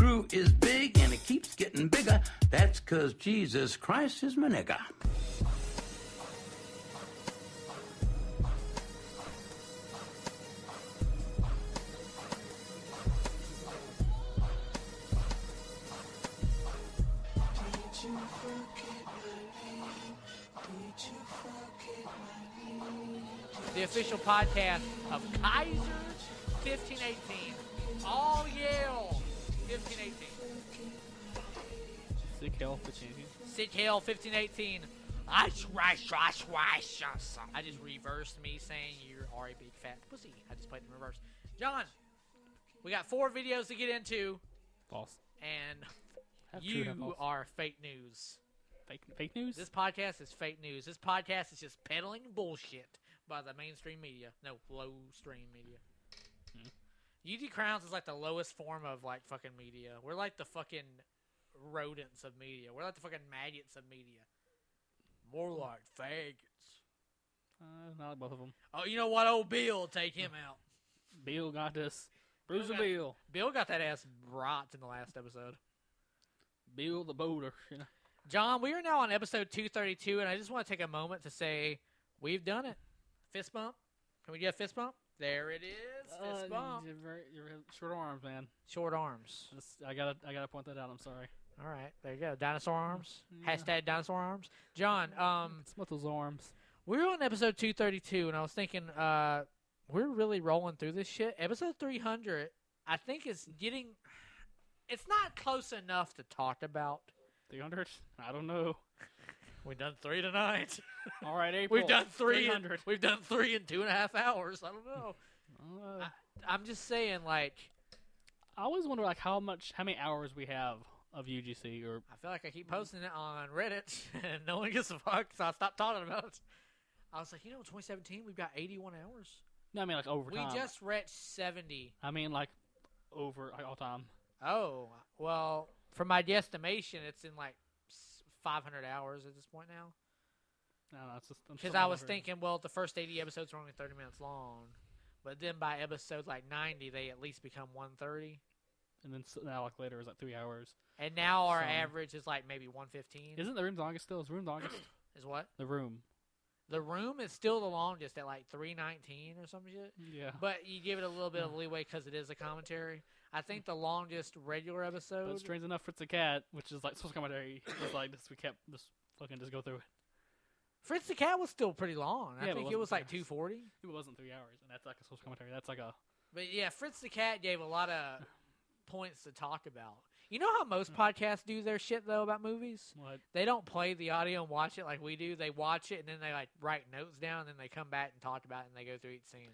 crew is big and it keeps getting bigger. That's cause Jesus Christ is my nigga. the official podcast of Kaiser 1518. All Yale 1518. Sick hell for changing. Sick Hill 1518. I just reversed me saying you are a big fat pussy. I just played in reverse. John, we got four videos to get into, False. and you are fake news. Fake, fake news? This podcast is fake news. This podcast is just peddling bullshit by the mainstream media. No, low stream media. UGCrowns is like the lowest form of like fucking media. We're like the fucking rodents of media. We're like the fucking maggots of media. More like faggots. uh, not like both of them. Oh, you know what? Old Bill, take him out. Bill got this. Bruiser got- Bill. Bill got that ass rot in the last episode. Bill the boater. You know? John, we are now on episode 232, and I just want to take a moment to say we've done it. Fist bump. Can we get a fist bump? There it is. Fist Uh, bump. You're, very, you're short arms, man. Short arms. Just, I gotta, I gotta point that out. I'm sorry. All right, there you go. Dinosaur arms. Yeah. Hashtag dinosaur arms. John, um, It's about those arms. we were on episode 232, and I was thinking, uh, we're really rolling through this shit. Episode 300, I think, is getting. It's not close enough to talk about. 300? I don't know. We've done three tonight. All right, April. We've done three. In, 300. we've done three in two and a half hours. I don't know. Uh, I'm just saying, like, I always wonder, like, how much, how many hours we have of UGC, or I feel like I keep posting it on Reddit, and no one gives a fuck, so I stopped talking about it. I was like, you know, 2017, we've got 81 hours. no, I mean like overtime. We just reached 70. I mean like over like, all time. Oh, well, for my guesstimation, it's in like 500 hours at this point now. No, just Because I was thinking, well, the first 80 episodes are only 30 minutes long. But then by episode like 90, they at least become 130. and then now like later it's like three hours. And now our So- average is like maybe 115. Isn't the room the longest still? Is room longest? Is what? the room. The room is still the longest at like 319 or some shit. Yeah. But you give it a little bit of leeway because it is a commentary. I think the longest regular But episode. strange enough, Fritz the cat, which is like supposed to commentary, was like this. We kept just fucking just go through it. Fritz the Cat was still pretty long. I Yeah, but think it it was like 240. It wasn't three hours, and that's like a social commentary. That's like a But yeah, Fritz the Cat gave a lot of points to talk about. You know how most Hmm. podcasts do their shit though about movies? what? They don't play the audio and watch it like we do. They watch it and then they like write notes down and then they come back and talk about it and they go through each scene.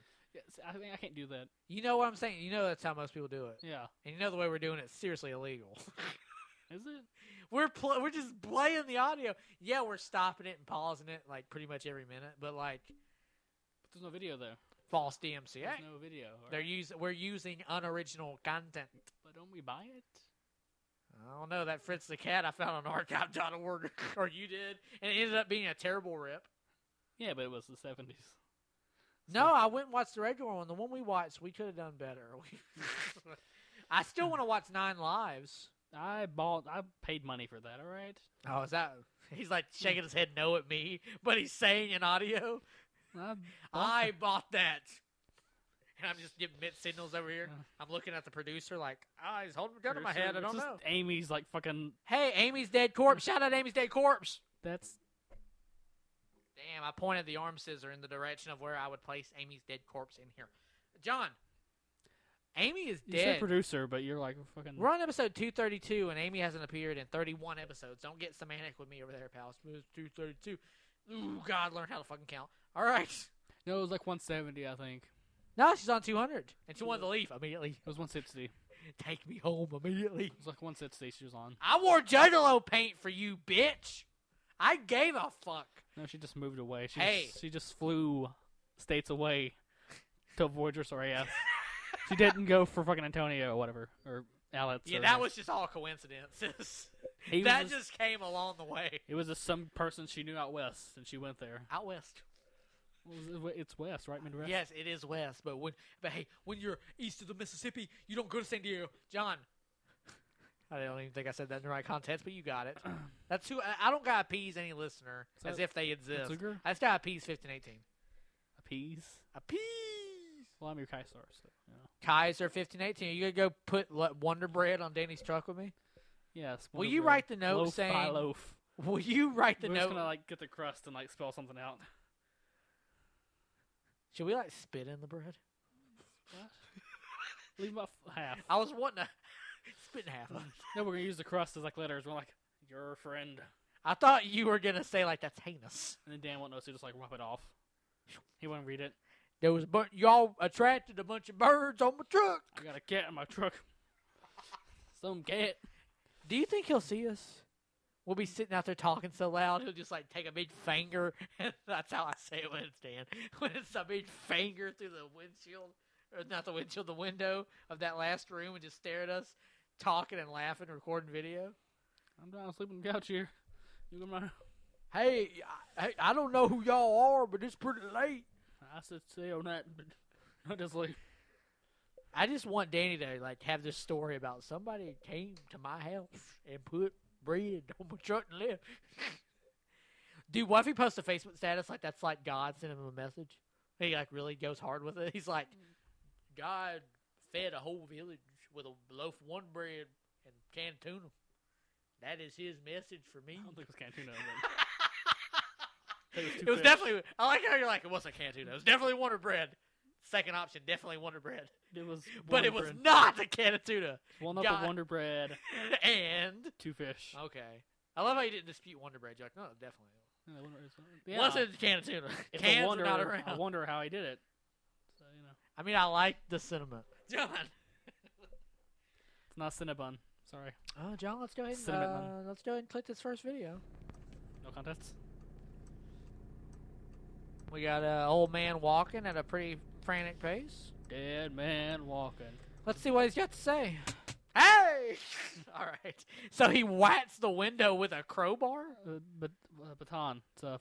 I think I can't do that. You know what I'm saying? You know that's how most people do it. Yeah. And you know the way we're doing it is seriously illegal. Is it? we're pl- we're just playing the audio. Yeah, we're stopping it and pausing it like pretty much every minute, but like But there's no video there. false DMCA. There's no video. right? They're using we're using unoriginal content. But don't we buy it? I don't know that Fritz the Cat I found on archive.org or you did, and it ended up being a terrible rip. Yeah, but it was the '70s. No, I went and watched the regular one. The one we watched, we could have done better. I still want to watch Nine Lives. I bought. I paid money for that. All right. Oh, is that? He's like shaking his head no at me, but he's saying in audio, I bought "I bought that." And I'm just giving mid signals over here. I'm looking at the producer like, "Ah, he's holding a gun to my head. I don't just know." Amy's like fucking. Hey, Amy's dead corpse. Shout out Amy's dead corpse. That's Damn, I pointed the arm scissor in the direction of where I would place Amy's dead corpse in here. John, Amy is you said dead. producer, but you're like fucking. We're on episode 232, and Amy hasn't appeared in 31 episodes. Don't get semantic with me over there, pal. It's 232. Ooh, God, learn how to fucking count. All right. No, it was like 170, I think. No, she's on 200, and she wanted to leave immediately. It was 160. Take me home immediately. It was like 160 she was on. I wore Juggalo paint for you, bitch. I gave a fuck. No, she just moved away. She Hey. just, she just flew states away to avoid your sorry ass. she didn't go for fucking Antonio or whatever or Alex. Yeah, or- that was just all coincidences. He that just- just came along the way. It was just some person she knew out west, and she went there. Out west. It's west, right? Midwest. Yes, it is west, but when but hey, when you're east of the Mississippi, you don't go to San Diego. John, I don't even think I said that in the right context, but you got it. That's who I I don't gotta appease any listener So- as if they exist. I just gotta appease fifteen eighteen. Appease. Appease. Well, I'm your Kaiser, so you know. Kaiser fifteen eighteen. Are you gonna go put le- Wonder Bread on Danny's truck with me? Yes. Will you Bread. write the note loaf by saying- loaf? Will you write the We're note? just gonna like get the crust and like spell something out. Should we like spit in the bread? Leave about f- half. I was wanting to spit in half. of it. No, we're gonna use the crust as like letters. We're like your friend, I thought you were gonna say like that's heinous. and then Dan won't know, so just like rub it off. He won't read it. There was a bunch. Y'all attracted a bunch of birds on my truck. I got a cat in my truck. Some cat. Do you think he'll see us? We'll be sitting out there talking so loud, he'll just like take a big finger. That's how I say it when it's Dan. When it's a big finger through the windshield, or not the windshield, the window of that last room, and just stare at us, talking and laughing, recording video. I'm down sleeping on the couch here. You got my. Hey, I, I don't know who y'all are, but it's pretty late. I said stay on that, but not just like. I just want Danny to like have this story about somebody came to my house and put bread on my truck and left. Dude, what if he posts a Facebook status like that's like God sent him a message? He like really goes hard with it. He's like, God fed a whole village with a loaf of one bread and canned tuna. That is his message for me. I don't think it was Cantuna. But it was, It was definitely. I like how you're like it wasn't canned tuna. It was definitely Wonder Bread. Second option, definitely Wonder Bread, It was. but it was Bread. not a can of tuna. one up of Wonder Bread, and two fish. okay, I love how you didn't dispute Wonder Bread. You're like, no, definitely. Yeah, Wonder- it's- uh, yeah. Wasn't a can of tuna. It's Cans wonder. not I wonder how he did it. So you know, I mean, I like the sentiment. John. It's not Cinnabon. Sorry, Oh, John, let's go ahead. And, Cinnamon uh, let's go ahead and click this first video. no contests. We got an old man walking at a pretty frantic pace. Dead man walking. Let's see what he's got to say. Hey! All right. So he whacks the window with a crowbar. Uh, but uh, baton. It's a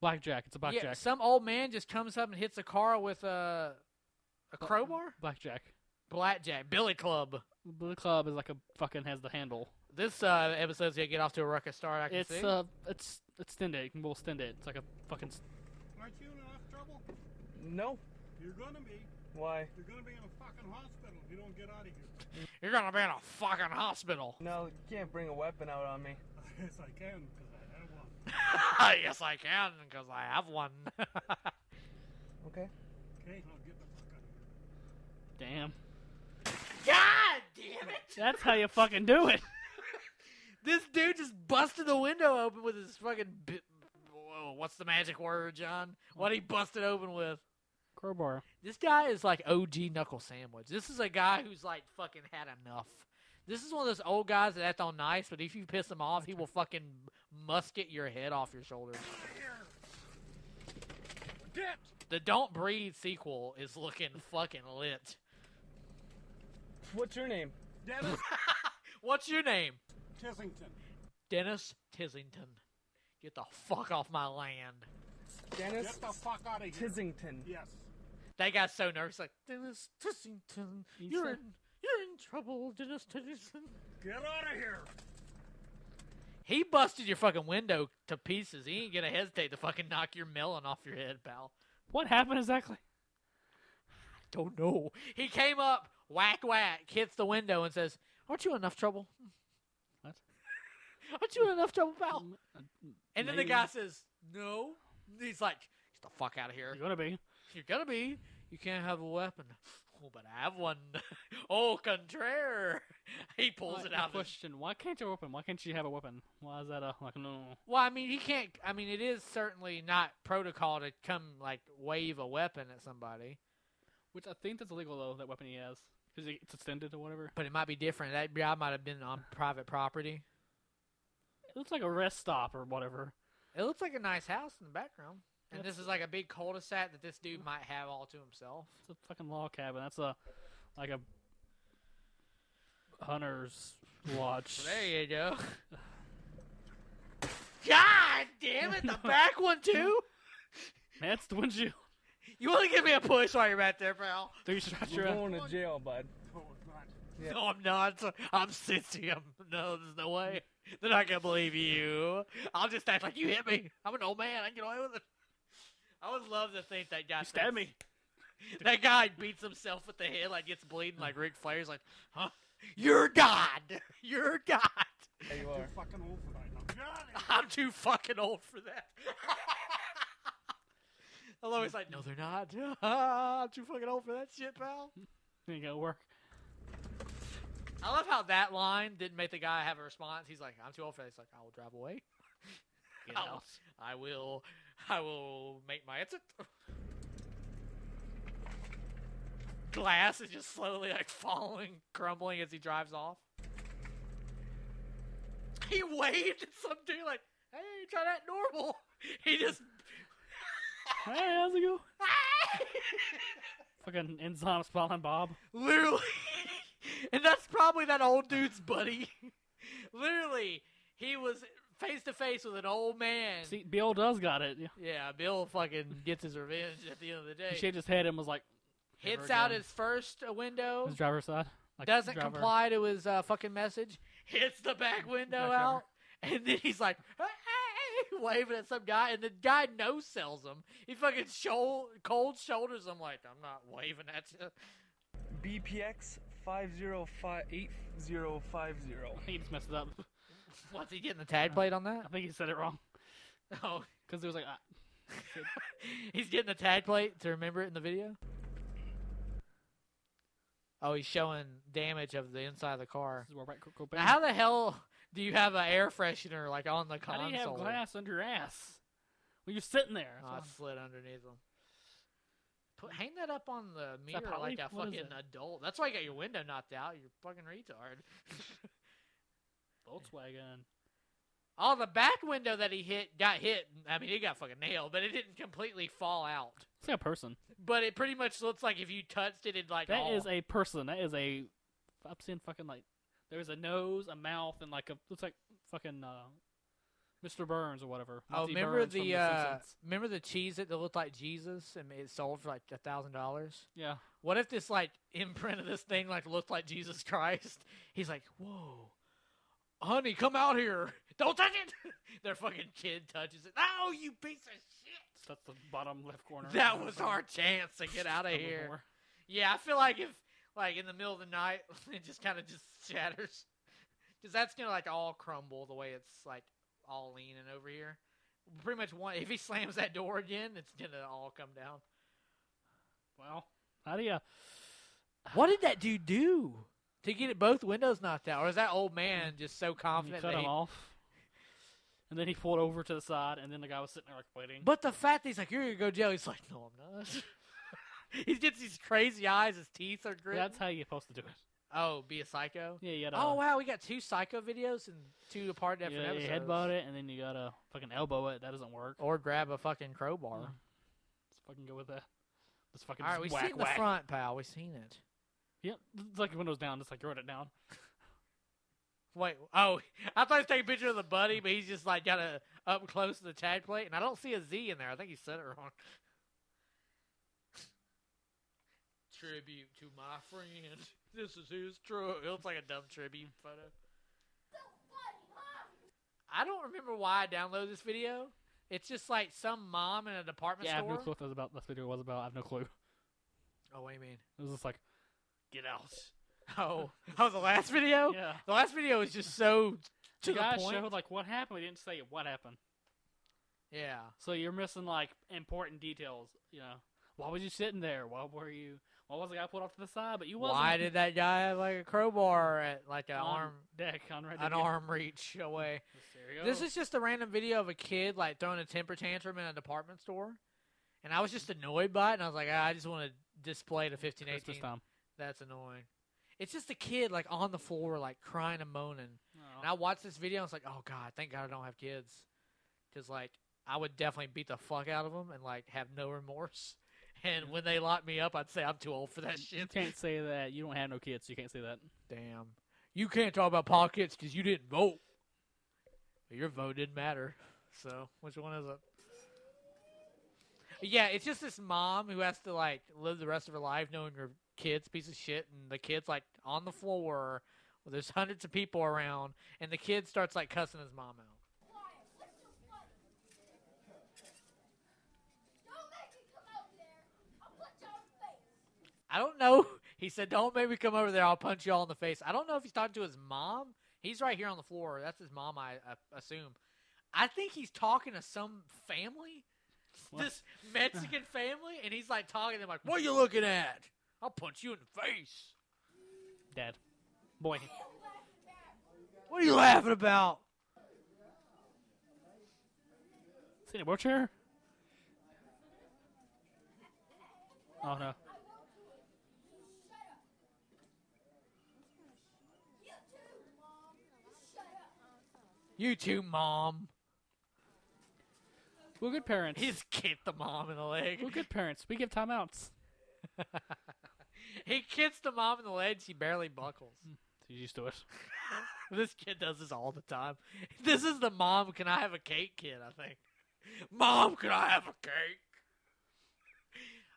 blackjack. It's a blackjack. Yeah, some old man just comes up and hits a car with a a Uh, crowbar. Blackjack. Blackjack, Billy Club. The club is like a fucking has the handle. This uh, episode's gonna get off to a ruckus start. I can It's see. uh, it's it's extend it. You can we'll extend it. It's like a fucking. s- Aren't you in enough trouble? No. You're gonna be. Why? You're gonna be in a fucking hospital if you don't get out of here. You're gonna be in a fucking hospital. No, you can't bring a weapon out on me. yes, I can because I have one. yes, I can because I have one. Okay. Okay, now get the fuck out of here. Damn. God damn it! That's how you fucking do it. This dude just busted the window open with his fucking. Bi- Whoa, what's the magic word, John? What he busted open with? Crowbar. This guy is like OG knuckle sandwich. This is a guy who's like fucking had enough. This is one of those old guys that act all nice, but if you piss him off, he will fucking musket your head off your shoulders. The Don't Breathe sequel is looking fucking lit. What's your name? Dennis What's your name? Tissington. Dennis Tissington. Get the fuck off my land. Dennis Get the fuck out of here. Tissington. Yes. That guy's so nervous, like Dennis Tissington. He You're said- in, you're in trouble, Dennis Tissington. Get out of here. He busted your fucking window to pieces. He ain't gonna hesitate to fucking knock your melon off your head, pal. What happened exactly? I don't know. He came up, whack whack, hits the window and says, "Aren't you in enough trouble? What? Aren't you in enough trouble, pal?" And then the guy says, "No." He's like, "Get the fuck out of here. You're gonna be. You're gonna be. You can't have a weapon." Oh, but I have one. oh, contraire. He pulls it out. of Question: Why can't you open? Why can't you have a weapon? Why is that a like no? Well, I mean, he can't. I mean, it is certainly not protocol to come like wave a weapon at somebody, Which I think that's illegal though. That weapon he has because it's extended or whatever. but it might be different. That guy might have been on private property. It looks like a rest stop or whatever. It looks like a nice house in the background, and That's- this is like a big cul-de-sac that this dude might have all to himself. It's a fucking log cabin. That's a like a hunter's lodge. There you go. God damn it! The back one too. That's the windshield. You want to give me a push while you're back there, pal? Three shots You're going to jail, bud. No, it's not. Yeah. No, I'm not. I'm sissy. I'm no. There's no way. They're not gonna believe you. I'll just act like you hit me. I'm an old man. I can get away with it. I would love to think that guy You stabbed me. That guy beats himself with the head, like gets bleeding, like Ric Flair's like, huh? You're God. You're God. There you are. Fucking old for that. Now, get out of here. I'm too fucking old for that. I'm always like, no, they're not. I'm too fucking old for that shit, pal. Ain't gonna work. I love how that line didn't make the guy have a response. He's like, I'm too old for that. He's like, I will drive away. Get I'll, I will, I will make my exit. Glass is just slowly like falling, crumbling as he drives off. He waved at some dude like, "Hey, try that normal." He just, Hey, how's it go? Fucking enzyme spelling Bob. literally, and that's probably that old dude's buddy. literally, he was face to face with an old man. See, Bill does got it. Yeah. Yeah, Bill fucking gets his revenge at the end of the day. He shaved his head and was like, hits out his first window, his driver's side. Like, doesn't driver. comply to his uh, fucking message, hits the back window Back out, and then he's like, waving at some guy, and the guy no sells him. He fucking shoul- cold shoulders him like, I'm not waving at you. BPX five zero five eight zero five zero. He just messed it up. What's he getting the tag plate on that? I think he said it wrong Oh, because it was like, ah, he's getting the tag plate to remember it in the video. Oh, he's showing damage of the inside of the car. this is where Now, how the hell do you have an air freshener like on the console? How do you have glass under your ass? Well, you're sitting there. Oh, I slid underneath them. Put, hang that up on the meter like a fucking adult. That's why you got your window knocked out. You're fucking retard. Volkswagen. oh, the back window that he hit got hit. I mean, he got fucking nailed, but it didn't completely fall out. It's like a person. But it pretty much looks like if you touched it, it like That all, is a person. That is a. I'm seeing fucking like. There's a nose, a mouth, and like a looks like fucking uh, Mr. Burns or whatever. Oh, Monty remember Burns the, The uh, remember the cheese that looked like Jesus and it sold for like a thousand dollars. Yeah. What if this like imprint of this thing like looked like Jesus Christ? He's like, whoa, honey, come out here! Don't touch it. Their fucking kid touches it. Oh, you piece of shit! That's the bottom left corner. That was our chance to get out of here. Yeah, I feel like if like in the middle of the night it just kind of just shatters, because that's gonna like all crumble the way it's like all leaning over here. Pretty much one. If he slams that door again, it's gonna all come down. Well, how do you? What did that dude do to get it both windows knocked out? Or is that old mm. man just so You confident cut that him he, off, and then he pulled over to the side, and then the guy was sitting there like waiting. But the fact that he's like, "You're gonna go to jail," he's like, "No, I'm not." he gets these crazy eyes. His teeth are gritted. that's how you're supposed to do it. Oh, be a psycho. Yeah, you gotta. Oh wow, we got two psycho videos and two apart You, different you episodes. headbutt it, and then you gotta fucking elbow it. That doesn't work. Or grab a fucking crowbar. Yeah. Let's fucking go with that. Let's fucking All right, we've whack, seen the whack. front, pal. We've seen it. Yep, it's like windows down. Just like you wrote it down. Wait, oh, I thought he was taking a picture of the buddy, but he's just like got a up close to the tag plate, and I don't see a Z in there. I think he said it wrong. Tribute to my friend. This is his truck. It looks like a dumb tribute photo. I don't remember why I downloaded this video. It's just like some mom in a department store. Yeah, I have store. no clue what this about. This video was about. I have no clue. Oh, what do you mean? It was just like, get out. Oh, oh, the last video. Yeah. The last video was just so to the the, point. showed like what happened. We didn't say what happened. yeah. So you're missing like important details. You know, why was you sitting there? Why were you? Why was the guy put off to the side? But you wasn't. Why did that guy have like a crowbar at like an on arm deck on ready an go. arm reach away? This is just a random video of a kid like throwing a temper tantrum in a department store. And I was just annoyed by it and I was like, ah, I just want to display the fifteen Christmas time. That's annoying. It's just a kid like on the floor like crying and moaning. Oh. And I watched this video and I was like, oh god, thank God I don't have kids. Cuz like I would definitely beat the fuck out of them and like have no remorse. And when they lock me up, I'd say I'm too old for that You shit. can't say that. You don't have no kids. So you can't say that. Damn. You can't talk about pockets because you didn't vote. Your vote didn't matter. So, which one is it? Yeah, it's just this mom who has to like live the rest of her life knowing her kid's piece of shit, and the kid's like on the floor. Where there's hundreds of people around, and the kid starts like cussing his mom out. I don't know. He said, "Don't make me come over there. I'll punch you all in the face." I don't know if he's talking to his mom. He's right here on the floor. That's his mom, I, I assume. I think he's talking to some family, What? this Mexican family, and he's like talking to them like, "What are you looking at? I'll punch you in the face." Dad. Boy. What are you laughing about? Is he in a wheelchair? Oh no. You too, mom. We're good parents. He's kicked the mom in the leg. We're good parents. We give timeouts. he kicks the mom in the leg. She barely buckles. Hmm. He's used to it. This kid does this all the time. This is the mom. Can I have a cake, kid? I think. Mom, can I have a cake?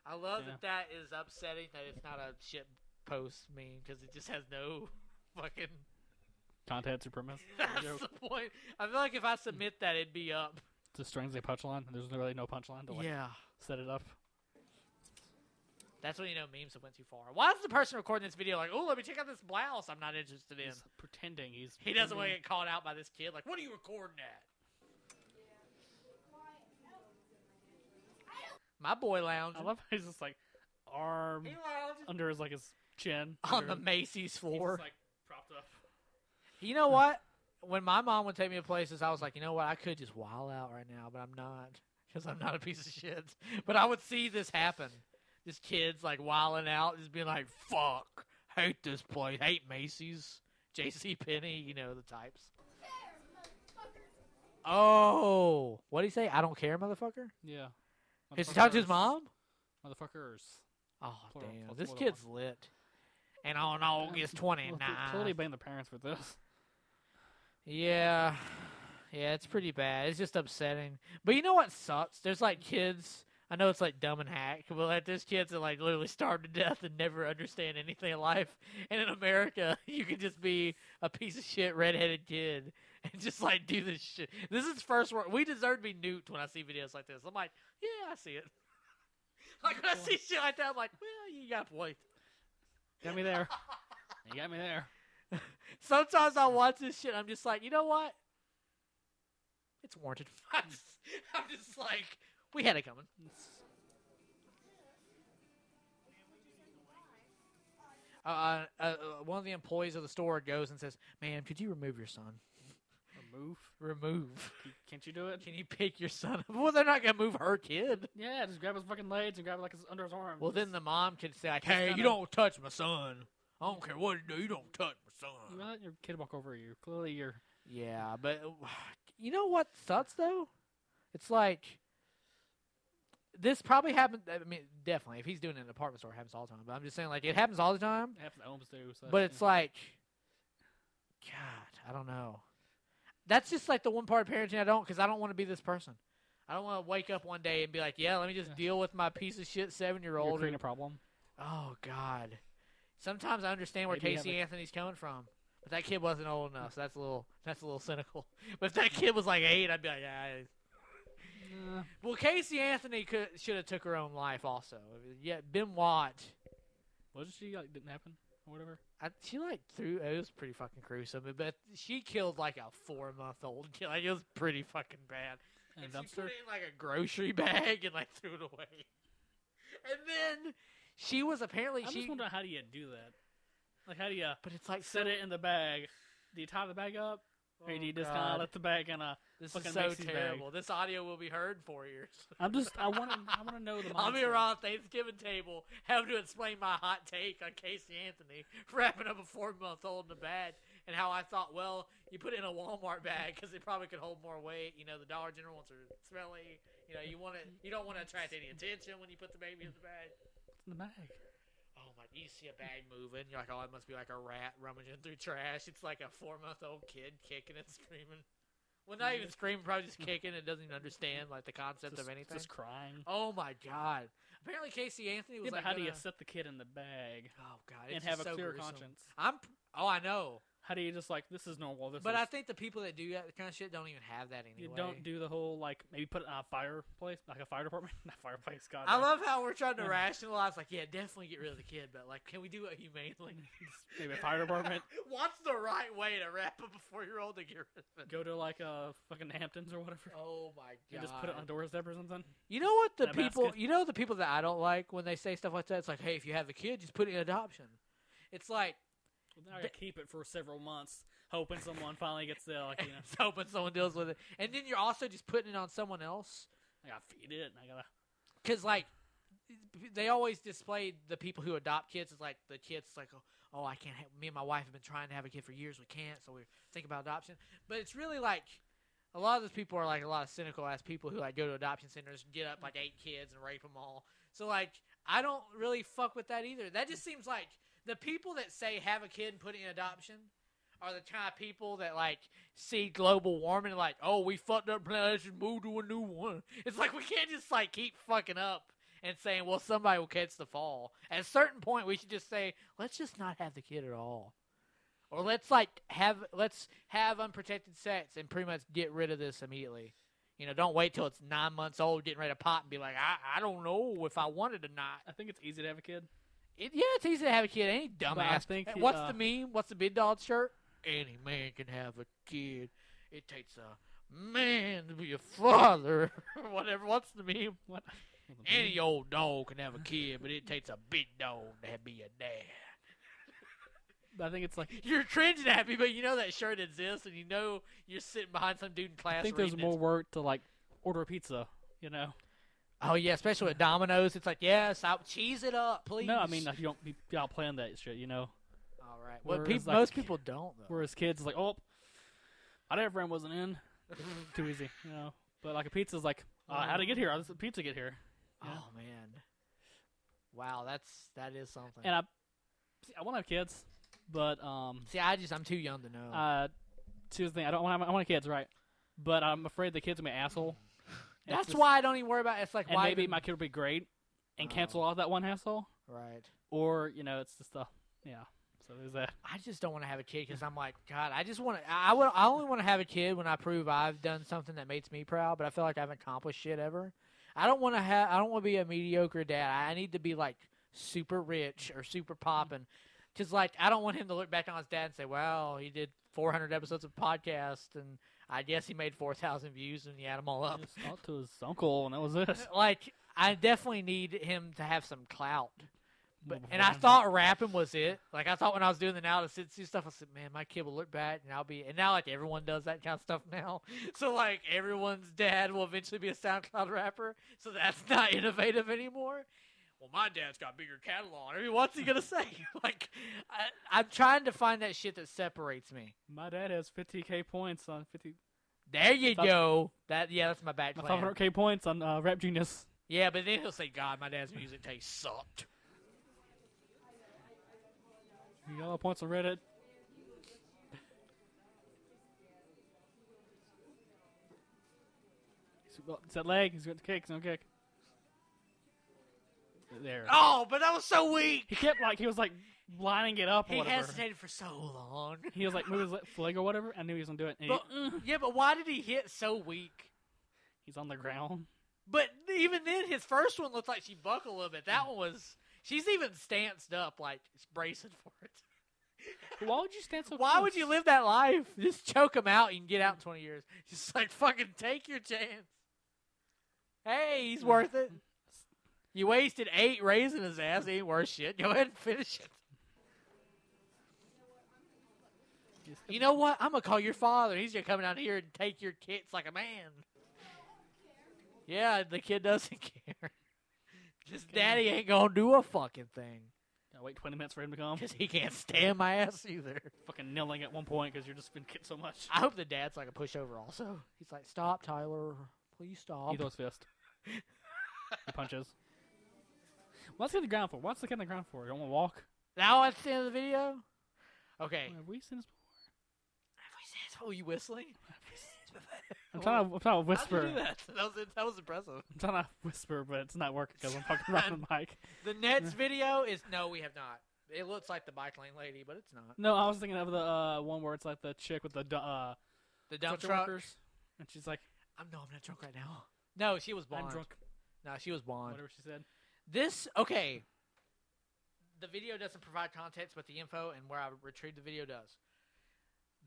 I love Yeah. that that is upsetting. That it's not a shit post meme because it just has no fucking. Content supremacist. That's joke. the point. I feel like if I submit that, it'd be up. It's a strangely punchline. There's really no punchline to like Yeah. set it up. That's when you know memes have went too far. Why is the person recording this video like, oh, let me check out this blouse I'm not interested in? He's pretending he's. He doesn't want to get called out by this kid. Like, what are you recording at? My boy lounge I love how he's just like arm under his like his chin on the under- Macy's he's floor. just, like propped up. You know what? When my mom would take me to places, I was like, you know what? I could just wild out right now, but I'm not because I'm not a piece of shit. But I would see this happen. This kid's like wilding out, just being like, "Fuck, hate this place, hate Macy's, J.C. Penney, you know the types." Oh, what did he say? I don't care, motherfucker. Yeah. Is he talking to his mom? Motherfuckers. Oh Plural. damn, What's this plural? kid's lit. And on August twenty Well, th- Totally nine. blame the parents for this. Yeah, yeah, it's pretty bad. It's just upsetting. But you know what sucks? There's like kids. I know it's like dumb and hack, but like there's kids that like literally starve to death and never understand anything in life. And in America, you can just be a piece of shit redheaded kid and just like do this shit. This is first world. We deserve to be nuked when I see videos like this. I'm like, yeah, I see it. Like when I see shit like that, I'm like, well, you got a point. Got me there. you got me there. Sometimes I watch this shit. I'm just like, you know what? It's warranted. I'm just, I'm just like, we had it coming. Uh, uh, uh, one of the employees of the store goes and says, "Ma'am, could you remove your son? Remove. Remove. Can't you do it? Can you pick your son up? Well, they're not gonna move her kid. Yeah, just grab his fucking legs and grab it like his, under his arm. Well, then the mom can say, like, "Hey, you don't touch my son. I don't care what you do. You don't touch my you son." let your kid walk over you. Clearly, you're. Yeah, but you know what sucks though? It's like this probably happened. I mean, definitely, if he's doing it in an apartment store, it happens all the time. But I'm just saying, like, it happens all the time. Half the homes do. So But it's like, God, I don't know. That's just like the one part of parenting I don't, because I don't want to be this person. I don't want to wake up one day and be like, yeah, let me just deal with my piece of shit seven year you're old. creating a problem. Oh God. Sometimes I understand where Maybe Casey a- Anthony's coming from, but that kid wasn't old enough, so that's a little that's a little cynical. But if that kid was like eight, I'd be like, yeah. Uh, Well, Casey Anthony could should have took her own life also. Yeah, Ben Watt. wasn't she like didn't happen or whatever? I, she like threw. It was pretty fucking gruesome, but she killed like a four month old kid. Like it was pretty fucking bad. In a And she put it in like a grocery bag and like threw it away. And then she was apparently I'm she. just wondering how do you do that? Like how do you but it's like set so- it in the bag? Do you tie the bag up, or do Oh, you just kind of oh, let the bag kind of? This is so Macy's bag. terrible. This audio will be heard for years. I'm just. I want to. I want to know the. I'll be around Thanksgiving table having to explain my hot take on Casey Anthony wrapping up a four month old in a bag and how I thought, well, you put it in a Walmart bag because it probably could hold more weight. You know, the Dollar General ones are smelly. You know, you want to. You don't want to attract any attention when you put the baby in the bag. In the bag. Oh my! You see a bag moving, you're like, oh, it must be like a rat rummaging through trash. It's like a four month old kid kicking and screaming. Well, not even screaming, probably just kicking. and doesn't even understand like the concept Just, of anything. just crying. Oh my god! Apparently, Casey Anthony was Yeah, like, how do you set the kid in the bag Oh god! and have a so clear gruesome. conscience? I'm. Oh, I know. How do you just like this is normal? This But is, I think the people that do that kind of shit don't even have that anyway. you don't do the whole like maybe put it on a fireplace, like a fire department, not fireplace. God, I no. love how we're trying to rationalize, like, yeah, definitely get rid of the kid, but like, can we do it humanely? maybe a fire department. What's the right way to wrap up a four-year-old to get rid of it? Go to like uh fucking Hamptons or whatever. Oh my god! and just put it on a doorstep or something. You know what the people? basket. You know the people that I don't like when they say stuff like that. It's like, hey, if you have a kid, just put it in adoption. It's like Well, now I gotta keep it for several months, hoping someone finally gets there. Like you know, it's hoping someone deals with it, and then you're also just putting it on someone else. I gotta feed it, and I gotta. because like they always display the people who adopt kids as like the kids like oh, oh I can't have, me and my wife have been trying to have a kid for years we can't so we think about adoption but it's really like a lot of those people are like a lot of cynical ass people who like go to adoption centers and get up like eight kids and rape them all so like I don't really fuck with that either that just seems like the people that say have a kid and put it in adoption are the kind of people that like see global warming and like, oh, we fucked up planet, let's just move to a new one. It's like we can't just like keep fucking up and saying, well, somebody will catch the fall. At a certain point, we should just say, let's just not have the kid at all, or let's like have let's have unprotected sex and pretty much get rid of this immediately. You know, don't wait till it's nine months old, getting ready to pop, and be like, I, I don't know if I wanted or not. I think it's easy to have a kid. It, yeah, it's easy to have a kid. Any dumbass. think, What's uh, the meme? What's the big dog shirt? Any man can have a kid. It takes a man to be a father. Whatever. What's the meme? What? Any old dog can have a kid, but it takes a big dog to be a dad. I think it's like You're cringing at me, but you know that shirt exists, and you know you're sitting behind some dude in class. I think there's more it. work to like order a pizza. You know? Oh yeah, especially with Domino's. It's like yes, I'll cheese it up, please. No, I mean like you don't be y'all plan that shit. You know? all right. Well, peop- like, most people don't though. Whereas kids like, oh, I never friend wasn't in. Too easy, you know. But like a pizza's like, uh, how'd it get here? How does the pizza get here? Yeah. Oh man. Wow, that's that is something. And I, see, I want to have kids, but um, See, I just I'm too young to know. uh, here's the thing: I don't want I want kids, right? But I'm afraid the kid's gonna be an asshole. That's just- why I don't even worry about. It. It's like And why maybe even- my kid will be great and Oh. cancel out that one hassle, right. or you know, it's just uh, yeah. So there's that. I just don't want to have a kid because I'm like God. I just want to. I would. I only want to have a kid when I prove I've done something that makes me proud. But I feel like I haven't accomplished shit ever. I don't want to have. I don't want to be a mediocre dad. I need to be like super rich or super popping. Because like I don't want him to look back on his dad and say, "Well, he did 400 episodes of podcast and I guess he made 4,000 views and he add them all up." Just talked to his uncle, and that was it. like I definitely need him to have some clout. But and I thought rapping was it. Like I thought when I was doing the now to sit see stuff, I said, "Man, my kid will look back and I'll be." And now like everyone does that kind of stuff now. So like everyone's dad will eventually be a SoundCloud rapper. So that's not innovative anymore. Well, my dad's got bigger catalog. I mean, what's he gonna say? like, I, I'm trying to find that shit that separates me. My dad has 50k points on 50, There you That's- go. That yeah, that's my back my plan. 500k points on uh, Rap Genius. Yeah, but then he'll say, "God, my dad's music taste sucked." You got a lot of points on Reddit. He's got- It's that leg. He's got the kick. He's gonna kick. There. Oh, but that was so weak. He kept like he was like lining it up or He whatever. hesitated for so long. He was like moving his le- leg or whatever. I knew he was gonna do it. And he- mm, yeah, but why did he hit so weak? he's on the ground. But even then, his first one looked like she buckled a little bit. That one was. She's even stanced up, like bracing for it. Why would you stand so? Why would you live that life? Just choke him out. You can get out in 20 years. Just like fucking take your chance. Hey, he's worth it. You wasted eight raising his ass. He ain't worth shit. Go ahead and finish it. You know what? I'm gonna call your father. He's gonna come down here and take your kids like a man. Yeah, the kid doesn't care. Just daddy ain't gonna do a fucking thing Gotta wait 20 minutes for him to come. because he can't stand my ass either. Fucking kneeling at one point because you're just been kicked so much. I hope the dad's like a pushover. Also, he's like, "Stop, Tyler. Please stop." He throws fist. he punches. What's he on the ground for? What's the kid on the ground for? You don't want to walk? Now that's the end of the video. Okay. Have we seen this before? Have we seen this before? Oh, you whistling? I'm trying to, I'm trying to How'd you do that? That was that was impressive. I'm trying to whisper, but it's not working because I'm fucking around the mic. The Nets video is no, we have not. It looks like the bike lane lady, but it's not. No, I was thinking of the uh, one where it's like the chick with the du- uh, The dump truck. workers, and she's like, I'm no, I'm not drunk right now. No, she was blonde. "I'm drunk." No, she was blonde. Whatever she said. This okay. The video doesn't provide context, but the info and where I retrieved the video does.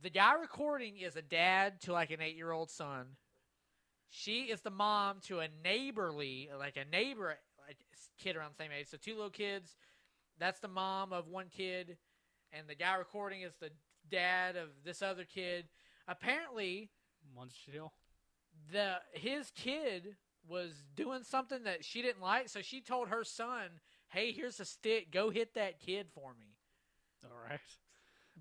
The guy recording is a dad to like an eight-year-old son. She is the mom to a neighborly, like a neighbor, like kid around the same age. So two little kids. That's the mom of one kid, and the guy recording is the dad of this other kid. Apparently, chill. the his kid was doing something that she didn't like, so she told her son, "Hey, here's a stick. Go hit that kid for me." All right.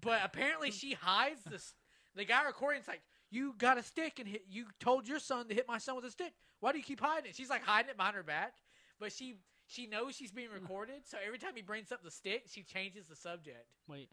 But apparently, she hides this. The guy recording's like, "You got a stick and hit, you told your son to hit my son with a stick. Why do you keep hiding it?" She's like hiding it behind her back, but she she knows she's being hmm. recorded, so every time he brings up the stick, she changes the subject. Wait.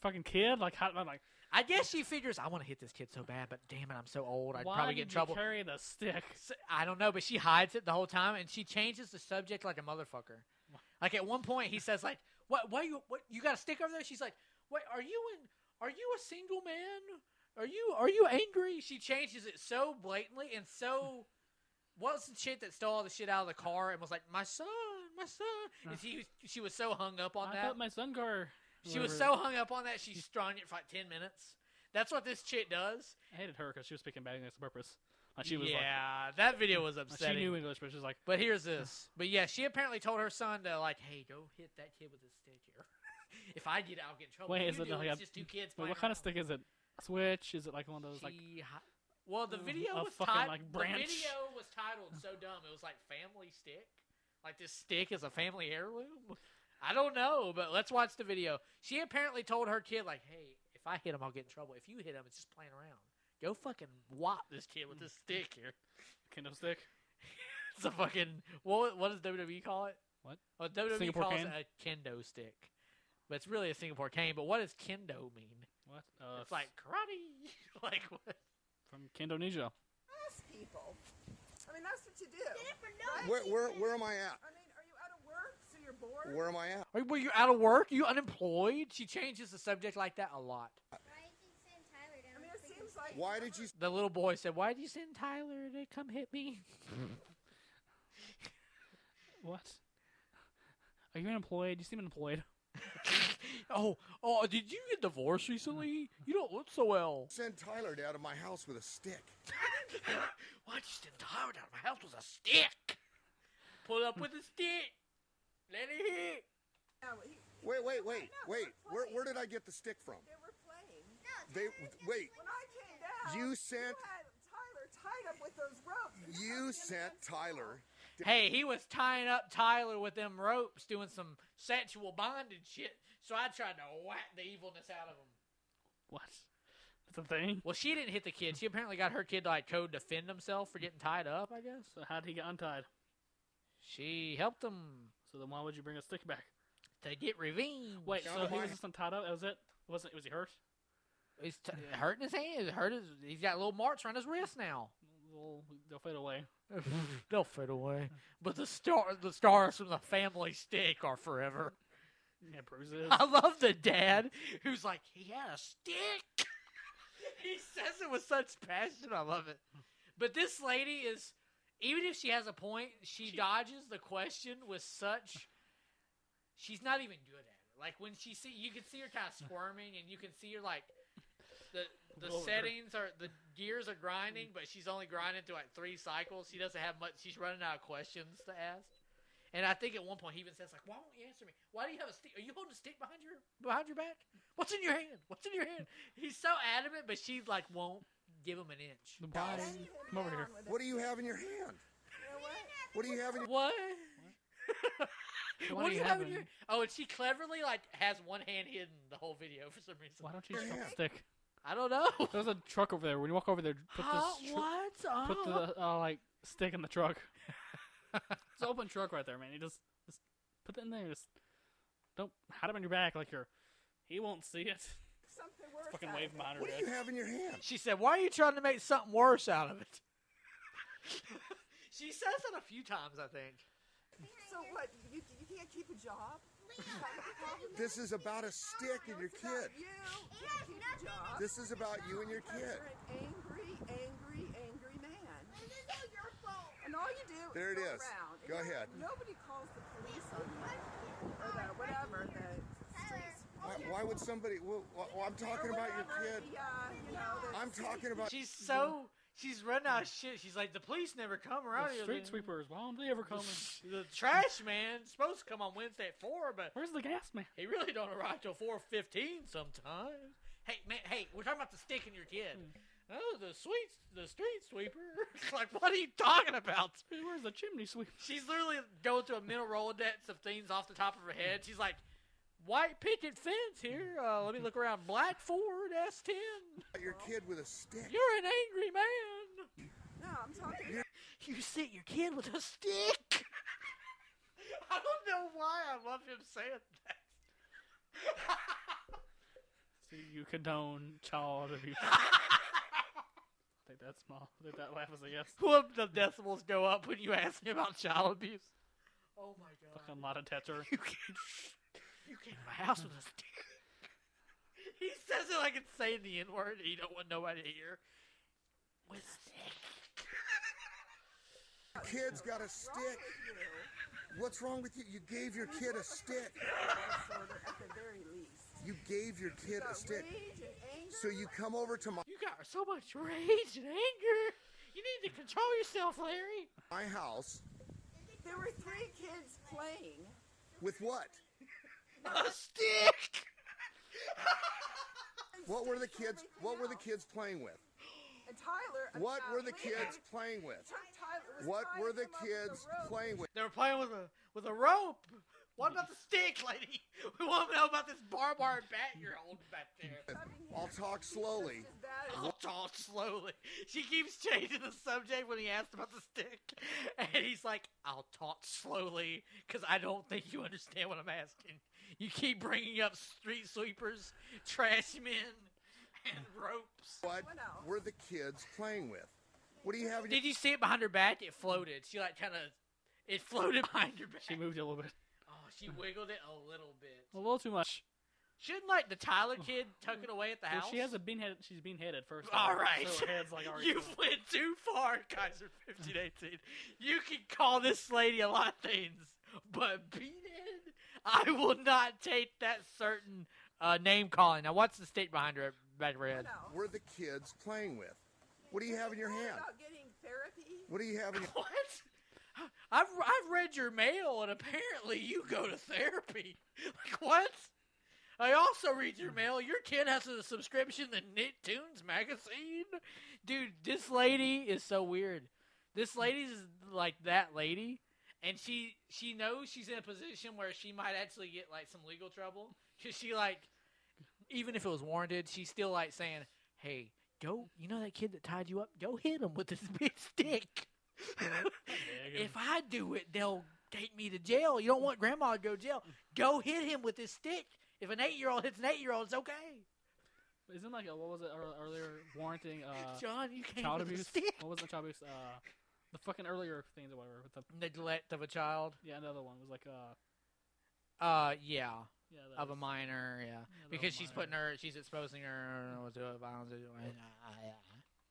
Fucking kid, like, how, I'm like, I guess she figures I want to hit this kid so bad, but damn it, I'm so old. I'd why probably get in trouble. you carry the stick? I don't know, but she hides it the whole time, and she changes the subject like a motherfucker. Like at one point, he says like, "What? Why you? What? You got a stick over there?" She's like, "Wait, are you in? Are you a single man? Are you? Are you angry?" She changes it so blatantly and so. What's the shit that stole all the shit out of the car and was like, "My son, my son," and uh. she was- she was so hung up on I that. thought my son car. She was so hung up on that she strung it for like ten minutes. That's what this chick does. I hated her because she was speaking bad English on purpose. Like she was like, yeah, that video was like, she knew English, but she was like, But here's this. But yeah, she apparently told her son to like, "Hey, go hit that kid with his stick here. if I get, it, I'll get in trouble. Wait, If is it like a- just two kids. Wait, what kind of stick is it? Switch? Is it like one of those like? She well, the video a was fucking, titled. like, the video was titled so dumb. It was like family stick. Like this stick is a family heirloom. I don't know, but let's watch the video. She apparently told her kid like, "Hey, if I hit him, I'll get in trouble. If you hit him, it's just playing around. Go fucking whop this kid with this stick here." Kendo stick. It's a fucking what? What does WWE call it? What? Oh, WWE Singapore calls cane? it a kendo stick, but it's really a Singapore cane. But what does kendo mean? What? Uh, it's like karate. like what? from Indonesia. ask people. I mean, that's what you do. right? Where, where, where am I at? I mean, are you out of work so you're bored? Where am I at? Are, were you out of work? Are you unemployed? She changes the subject like that a lot. I mean, it seems like Why did you? The little boy said, "Why did you send Tyler to come hit me?" What? Are you unemployed? You seem unemployed. oh, oh, did you get divorced recently? You don't look so well. Send Tyler out of my house with a stick. Why'd you send Tyler out of my house with a stick? Pull up with a stick. Let it hit. Yeah, he, Wait, wait, wait, wait. Where, where did I get the stick from? they were playing. They wait. When I came down, You sent- had Tyler tied up with those ropes. You tucked sent Tyler. Hey, he was tying up Tyler with them ropes, doing some sexual bondage shit. So I tried to whack the evilness out of him. What? That's a thing. Well, she didn't hit the kid. She apparently got her kid to like code defend himself for getting tied up. I guess So how did he get untied? she helped him So then why would you bring a stick back? to get revenge. Wait, Down so to he was just untied up? That was it? Wasn't was he hurt? he's t- hurting his hand. Hurt his. He's got little marks around his wrist now. Well, they'll fade away. They'll fade away, but the star, the stars from the family stick are forever. Yeah, bruises. I love the dad who's like, he had a stick. he says it with such passion. I love it. But this lady is, even if she has a point, she, dodges the question with such. She's not even good at it. Like when she see, you can see her kind of squirming, and you can see her like. The, the settings are the gears are grinding, but she's only grinding through like three cycles. She doesn't have much. She's running out of questions to ask. And I think at one point he even says like, "Why won't you answer me? Why do you have a stick? Are you holding a stick behind your behind your back? What's in your hand? What's in your hand?" He's so adamant, but she like won't give him an inch. The body. Come over here. down with it. What do you have in your hand? What? What do you have in your? What? Why what do do you you have in your? Oh, and she cleverly like has one hand hidden the whole video for some reason. Why don't you just drop the stick? I don't know. There's a truck over there. When you walk over there, put Huh? this tr- what? put Oh. the uh, like stick in the truck. it's an open truck right there, man. You just just put it in there. Just don't hide it on your back like you're. He won't see it. Something worse. Fucking out wave of it. What do you have in your hand? She said, "Why are you trying to make something worse out of it?" she says it a few times, I think. So what? You, you can't keep a job? Is that what the problem is? This is about a stick and your kid. You can't keep a job. This is about you and your kid. You're an angry, angry, angry man. And all you do There is it go is. around. And Go ahead. Nobody calls the police on you or the whatever the streets. Why, why would somebody? Well, well, I'm talking about your kid. Yeah, you know. I'm talking about. She's so she's running out of shit. She's like, "The police never come around The here." street sweepers, why don't they ever come? The trash man supposed to come on Wednesday at four, but Where's the gas man? he really don't arrive till four fifteen sometimes. Hey man, hey, we're talking about the stick in your kid. Hmm. Oh, the sweet, the street sweeper. like, what are you talking about? Where's the chimney sweep? She's literally going through a mental rolodex of things off the top of her head. She's like, white picket fence here. Uh, let me look around. Black Ford S10. your kid with a stick. You're an angry man. No, I'm talking. You sit your kid with a stick. I don't know why I love him saying that. So you condone child abuse. I think that's small. I think that laugh is a yes. What the decibels go up when you ask me about child abuse? Oh my god. Fucking lot of tether. You came, you came to my house with a stick. He says it like it's saying the N word and you don't want nobody to hear. With a stick. Kid's got a stick. You What's wrong with you? You gave your kid a stick. at the very least. You gave your kid a stick. rage and anger. So you come over to my, You got so much rage and anger. You need to control yourself, Larry. my house There were three kids playing. with what? A stick. What were the kids? What were the kids playing with? And Tyler. I What mean, were the kids playing with? Tyler- What were the come up with a kids rope. playing with? They were playing with a with a rope. What about the stick, lady? We want to know about this barbed wire bat you're holding back there. I mean, I'll talk slowly. just as bad as- I'll talk slowly. She keeps changing the subject when he asks about the stick, and he's like, "I'll talk slowly because I don't think you understand what I'm asking. You keep bringing up street sweepers, trash men, and ropes." What What were the kids playing with? What do you have Did you see it behind her back? It floated. She like kind of, it floated behind her back. She moved a little bit. Oh, she wiggled it a little bit. A little too much. Shouldn't like the Tyler kid tuck it away at the Well, house? she has a been headed. She's been headed first. All off, right. So head's like already. you went too far, Kaiser 1518. You can call this lady a lot of things, but beaten, I will not take that certain uh, name calling. Now, what's the state behind her back of her head? No. were the kids playing with? What do you have in your What hand? About getting therapy. What do you have in your What? I've I've read your mail, and apparently you go to therapy. Like what? I also read your mail. Your kid has a subscription to Nicktoons magazine. Dude, this lady is so weird. This lady's like that lady, and she she knows she's in a position where she might actually get like some legal trouble. Cause she like, even if it was warranted, she's still like saying, "Hey, go, you know that kid that tied you up? Go hit him with this big stick." if I do it, they'll take me to jail. You don't want grandma to go to jail. Go hit him with this stick. If an eight year old hits an eight year old, it's okay. Isn't like a, what was it earlier warranting uh, John, you can't child abuse? What was the child abuse? Uh, the fucking earlier things or whatever. With the Neglect of a child. yeah, another one was like uh Uh, yeah, yeah that of a minor. Yeah, of a because she's minor. putting her, she's exposing her to violence.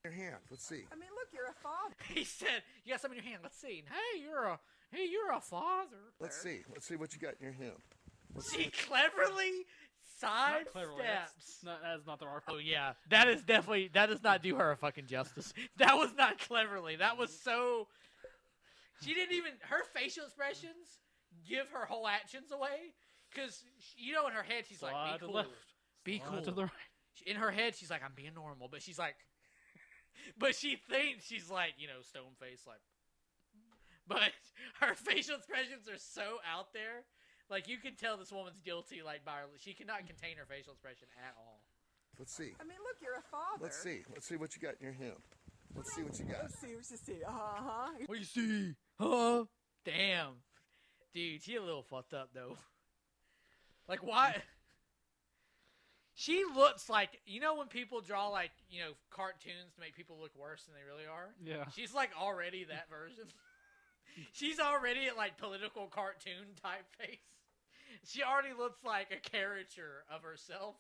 your hand? Let's see. I mean, look, you're a father. He said, "You got some in your hand. Let's see." Hey, you're a hey, you're a father. Let's see. Let's see what you got in your hand. She cleverly Not cleverly, that's- sidesteps. That is not the right. Oh yeah, that is definitely that does not do her a fucking justice. That was not cleverly. That was so. She didn't even her facial expressions give her whole actions away because you know in her head she's Slide like, "Be the cool, left. be Slide cool." to the right. In her head she's like, "I'm being normal," but she's like, but she thinks she's like you know stone face like. But her facial expressions are so out there, like you can tell this woman's guilty. Like by her, she cannot contain her facial expression at all. Let's see. I mean, look, you're a father. Let's see. Let's see what you got in your hand. Let's see what you got. Let's see. what you just see. Uh huh. What you see? Huh? Damn. Dude, she a little fucked up though. Like why? She looks like you know when people draw like you know cartoons to make people look worse than they really are. Yeah. She's like already that version. She's already at like political cartoon type face. She already looks like a caricature of herself.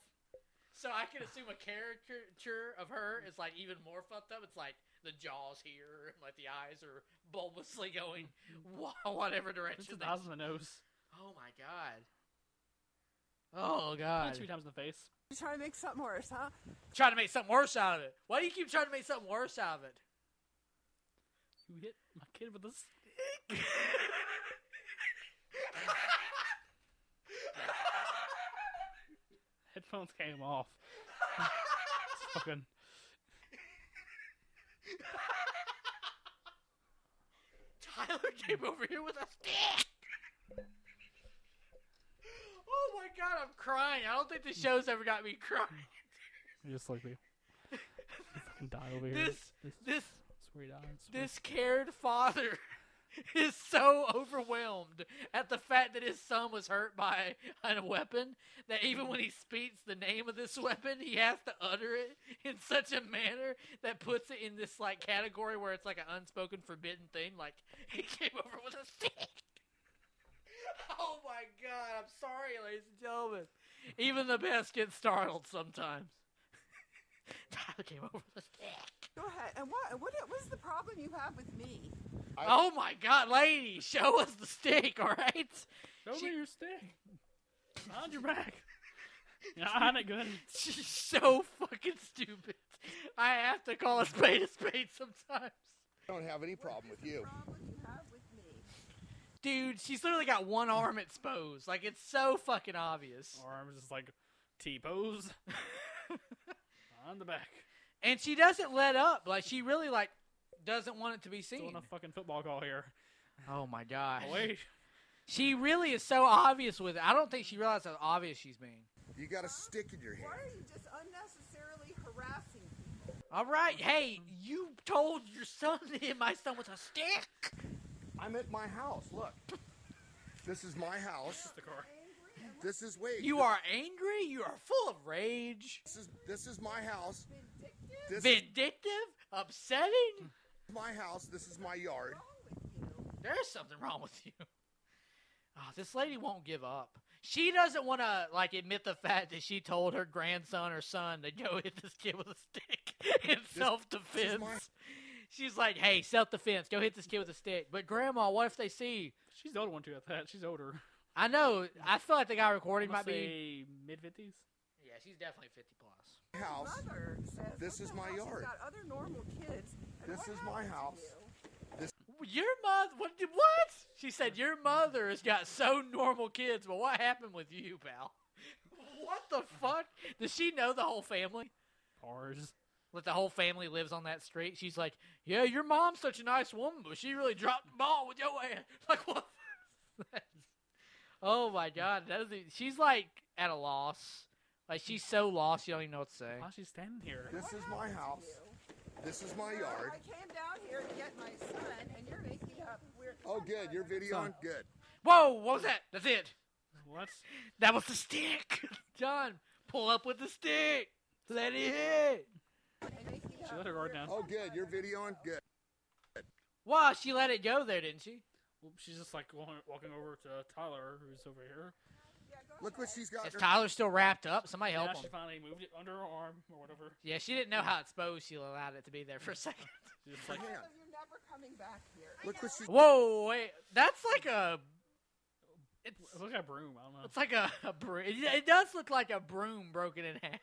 So I can assume a caricature of her is like even more fucked up. It's like the jaws here, and like the eyes are bulbously going wha- whatever This direction. is they- the eyes on the nose. Oh my god. Oh god. Three times in the face. You trying to make something worse, huh? Trying to make something worse out of it. Why do you keep trying to make something worse out of it? You hit my kid with a stick. Headphones came off. Fucking. Tyler came over here with a stick. Oh my god, I'm crying. I don't think the show's ever got me crying. Just like me. Fucking die over here. This this, this swear he dies. This cared father is so overwhelmed at the fact that his son was hurt by a weapon that even when he speaks the name of this weapon, he has to utter it in such a manner that puts it in this like category where it's like an unspoken forbidden thing. Like he came over with a stick. Oh my god! I'm sorry, ladies and gentlemen. Even the best get startled sometimes. Tyler came over with a stick. Go ahead. And what what what is the problem you have with me? Oh my god, lady, show us the stick, all right? Show She- me your stick. Behind your back. Yeah, I it good. She's so fucking stupid. I have to call a spade a spade sometimes. I don't have any problem with you. Problem you have with me? Dude, she's literally got one arm exposed. Like, it's so fucking obvious. Arms just like T pose. On the back. And she doesn't let up. Like, she really, like, doesn't want it to be seen. in a fucking football call here. Oh my god. Oh, wait. She really is so obvious with it. I don't think she realizes how obvious she's being. You got a stick in your Why are you just unnecessarily harassing people? All right, hey, you told your son to hit my son with a stick. I'm at my house. Look. This is my house. The car. This is wait. You are angry. You are full of rage, This is this is my house. Vindictive. This vindictive, upsetting. my house. This is my yard. wrong with you? There's something wrong with you. Oh, this lady won't give up. She doesn't want to like admit the fact that she told her grandson or son to go hit this kid with a stick in self defense. my- She's like, "Hey, self defense. Go hit this kid with a stick." But grandma, what if they see? She's the older one too at that. She's older. I know. I feel like the guy recording I'm might gonna be. mid fifties. Yeah, she's definitely fifty plus. My house. Mother says, This is my yard. Got other normal kids. and This what is my house. you?" Your mother? What? What? She said your mother has got so normal kids. But what happened with you, pal? What the fuck? Does she know the whole family? Cars. Like the whole family lives on that street. She's like, yeah, your mom's such a nice woman, but she really dropped the ball with your ass. Like what? oh my god, that is, she's like at a loss. Like she's so lost, you don't even know what to say. Why is she standing here? This is my house. This is my yard. I came down here to get my son, and you're making up weird. Oh, good. Your video on. Good. Whoa, what was that? That's it. What? That was the stick. John, pull up with the stick. Let it hit. She let her guard down. Oh, good. Your video on. Good. Wow, she let it go there, didn't she? Well, she's just like walking, walking over to Tyler, who's over here. Yeah, go Look what she's got. Is Tyler still wrapped up? Somebody help yeah, him. she finally moved it under her arm or whatever. Yeah, she didn't know how exposed she allowed it to be there for a second. She's just her like, hand. You're never coming back here. Look what she. Whoa, wait, that's like a. It's it looks like a broom. I don't know. it's like a, a broom. It, it does look like a broom broken in half.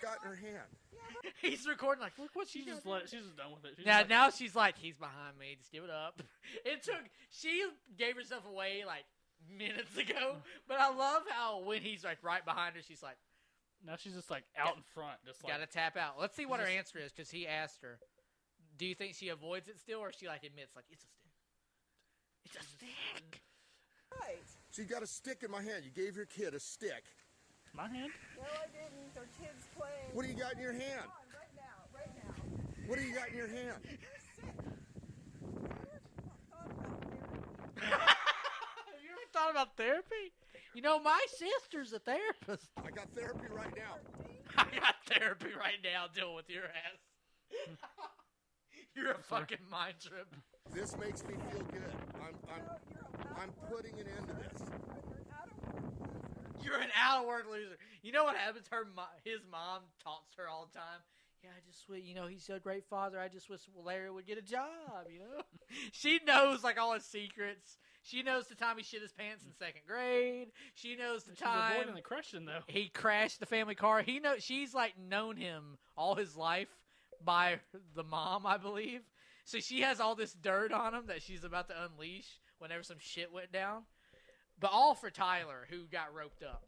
got in her hand. He's recording like, look what she She's just let. She's just done with it. She's Now, like, now she's like, he's behind me. Just give it up. It took. She gave herself away like minutes ago, but I love how when he's like right behind her, she's like, now she's just like out in front, just like gotta tap out. Let's see what her Just- answer is because he asked her. Do you think she avoids it still, or she like admits like it's a stick? It's a stick. Right. She got a stick in my hand. You gave your kid a stick. my hand. No, I didn't. They're kids playing. What do you got in your hand? Come on, right now, right now. What do you got in your hand? You ever thought about therapy? You know, my sister's a therapist. I got therapy right now. I got therapy right now dealing with your ass. You're a fucking mind trip. This makes me feel good. I'm I'm I'm putting an end to this. You're an out of work loser. You know what happens? Her, mo- his mom taunts her all the time. Yeah, I just wish, you know, he's a great father. I just wish Larry would get a job, you know? she knows, like, all his secrets. She knows the time he shit his pants in second grade. She knows the She's time avoiding the question though. he crashed the family car. He know she's like known him all his life by the mom, I believe. So she has all this dirt on him that she's about to unleash whenever some shit went down. But all for Tyler, who got roped up.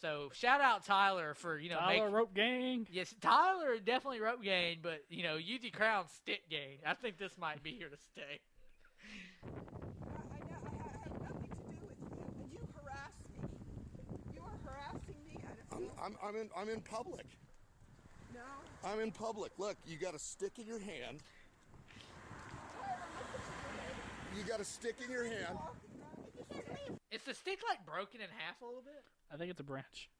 So shout out Tyler for you know Tyler make, rope gang. yes Tyler definitely rope gang, but you know UG Crown stick gang. I think this might be here to stay. I, I, know, I have nothing to do with you, and you harass me. You are harassing me, and it's I'm I'm I'm in I'm in public. no. I'm in public. Look, you got a stick in your hand. You got a stick in your hand. Is the stick like broken in half a little bit? I think it's a branch.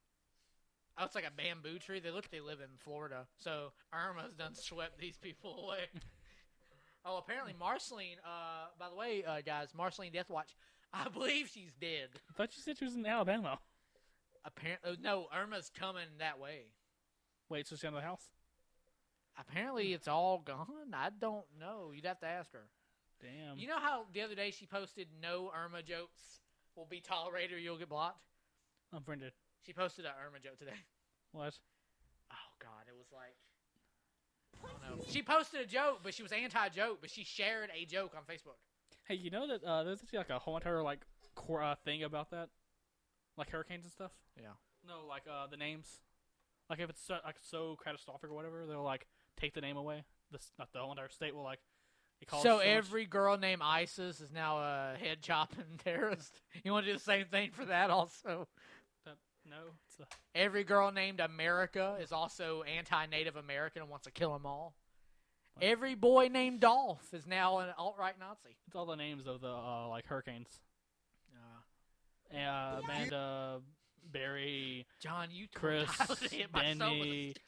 Oh, it's like a bamboo tree. They look. They live in Florida, so Irma's done swept these people away. oh, apparently Marceline. Uh, by the way, uh, guys, Marceline Deathwatch. I believe she's dead. I thought you said she was in Alabama. Apparently, no, Irma's coming that way. Wait, so she's out of the house? Apparently, it's all gone. I don't know. You'd have to ask her. Damn. You know how the other day she posted no Irma jokes will be tolerated or you'll get blocked. Unfriended. She posted an Irma joke today. What? Oh God, it was like. I don't know. She posted a joke, but she was anti-joke, but she shared a joke on Facebook. Hey, you know that uh, there's actually like a whole entire like core uh, thing about that, like hurricanes and stuff. Yeah. No, like uh, the names. Like if it's so, like so catastrophic or whatever, they'll like take the name away. This not the whole entire state will like. It calls So much- every girl named Isis is now a head chopping terrorist. You want to do the same thing for that also? that, no, it's a, Every girl named America is also anti-Native American and wants to kill them all. Every boy named Dolph is now an alt-right Nazi. it's all the names of the uh, like hurricanes. Uh, Amanda, Barry, John, you Chris, Tyler to hit myself with a Denny, stick.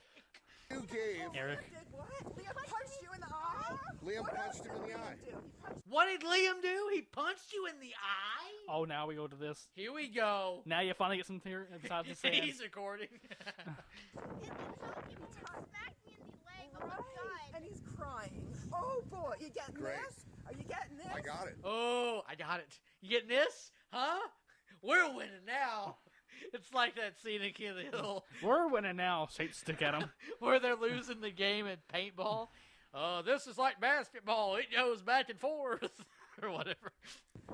You gave Eric. What? Liam punched you in the eye? Liam punched him in did the Liam eye. do? He punched What did Liam do? He punched you in the eye. Oh, now we go to this. Here we go. Now you finally get something here besides the sand. He's recording. right, and he's crying. Oh boy, you getting Great. this? Are you getting this? I got it. oh, I got it. You getting this? Huh? We're winning now. It's like that scene in King of the Hill We're winning now. Shape stick at him. where they're losing the game at paintball. Uh, this is like basketball. It goes back and forth, or whatever.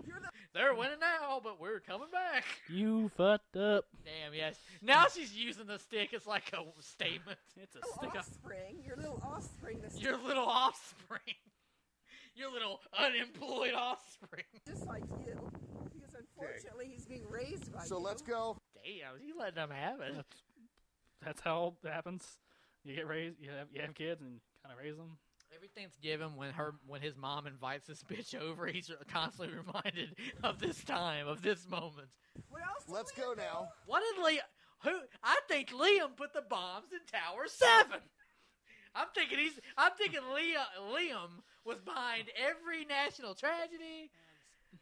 You're the They're winning now, but we're coming back. You fucked up. Damn, yes. Now she's using the stick as like a statement. It's a little stick up. offspring. Your little offspring. This Your little offspring. Your little unemployed offspring. just like you. Because unfortunately, he's being raised by So you. let's go. Damn, you letting them have it. That's, that's how it happens. You get raised. You have you have kids and kind of raise them. Every Thanksgiving, when her when his mom invites this bitch over, he's constantly reminded of this time, of this moment. What else? did Let's Liam go do? now. What did Liam? Who? I think Liam put the bombs in Tower Seven. I'm thinking he's. I'm thinking Liam. Liam was behind every national tragedy.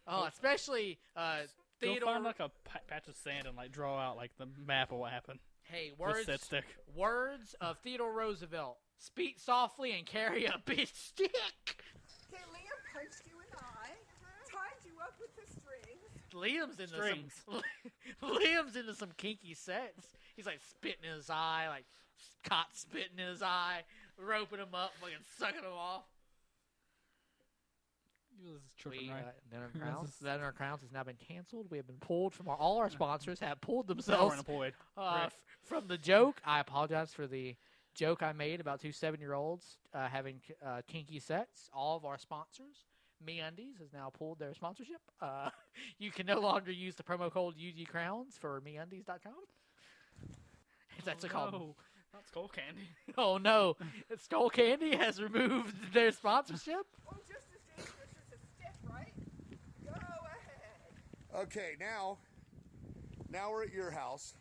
Oh, especially uh, Go Theodore. find like a patch of sand and like draw out like the map of what happened. hey, With words. that stick. Words of Theodore Roosevelt. Speak softly and carry a bitch stick. Okay, Liam punched you in the eye, tied you up with the strings. Liam's into Strings. some. Liam's into some kinky sex. He's like spitting in his eye, like caught spitting in his eye, roping him up, fucking sucking him off. You was tripping, We, uh, Our Crowns, is- Crowns has now been canceled. We have been pulled from our. All our sponsors have pulled themselves unemployed. uh, f- from the joke. I apologize for the joke I made about two seven-year-olds uh, having uh, kinky sex. All of our sponsors, MeUndies, has now pulled their sponsorship. Uh, you can no longer use the promo code UG Crowns for MeUndies.com. Actually oh, called. no. Not Skullcandy. Oh no! Skullcandy has removed their sponsorship. Oh, just as dangerous as a stick, right? Go ahead. Okay, now Now we're at your house.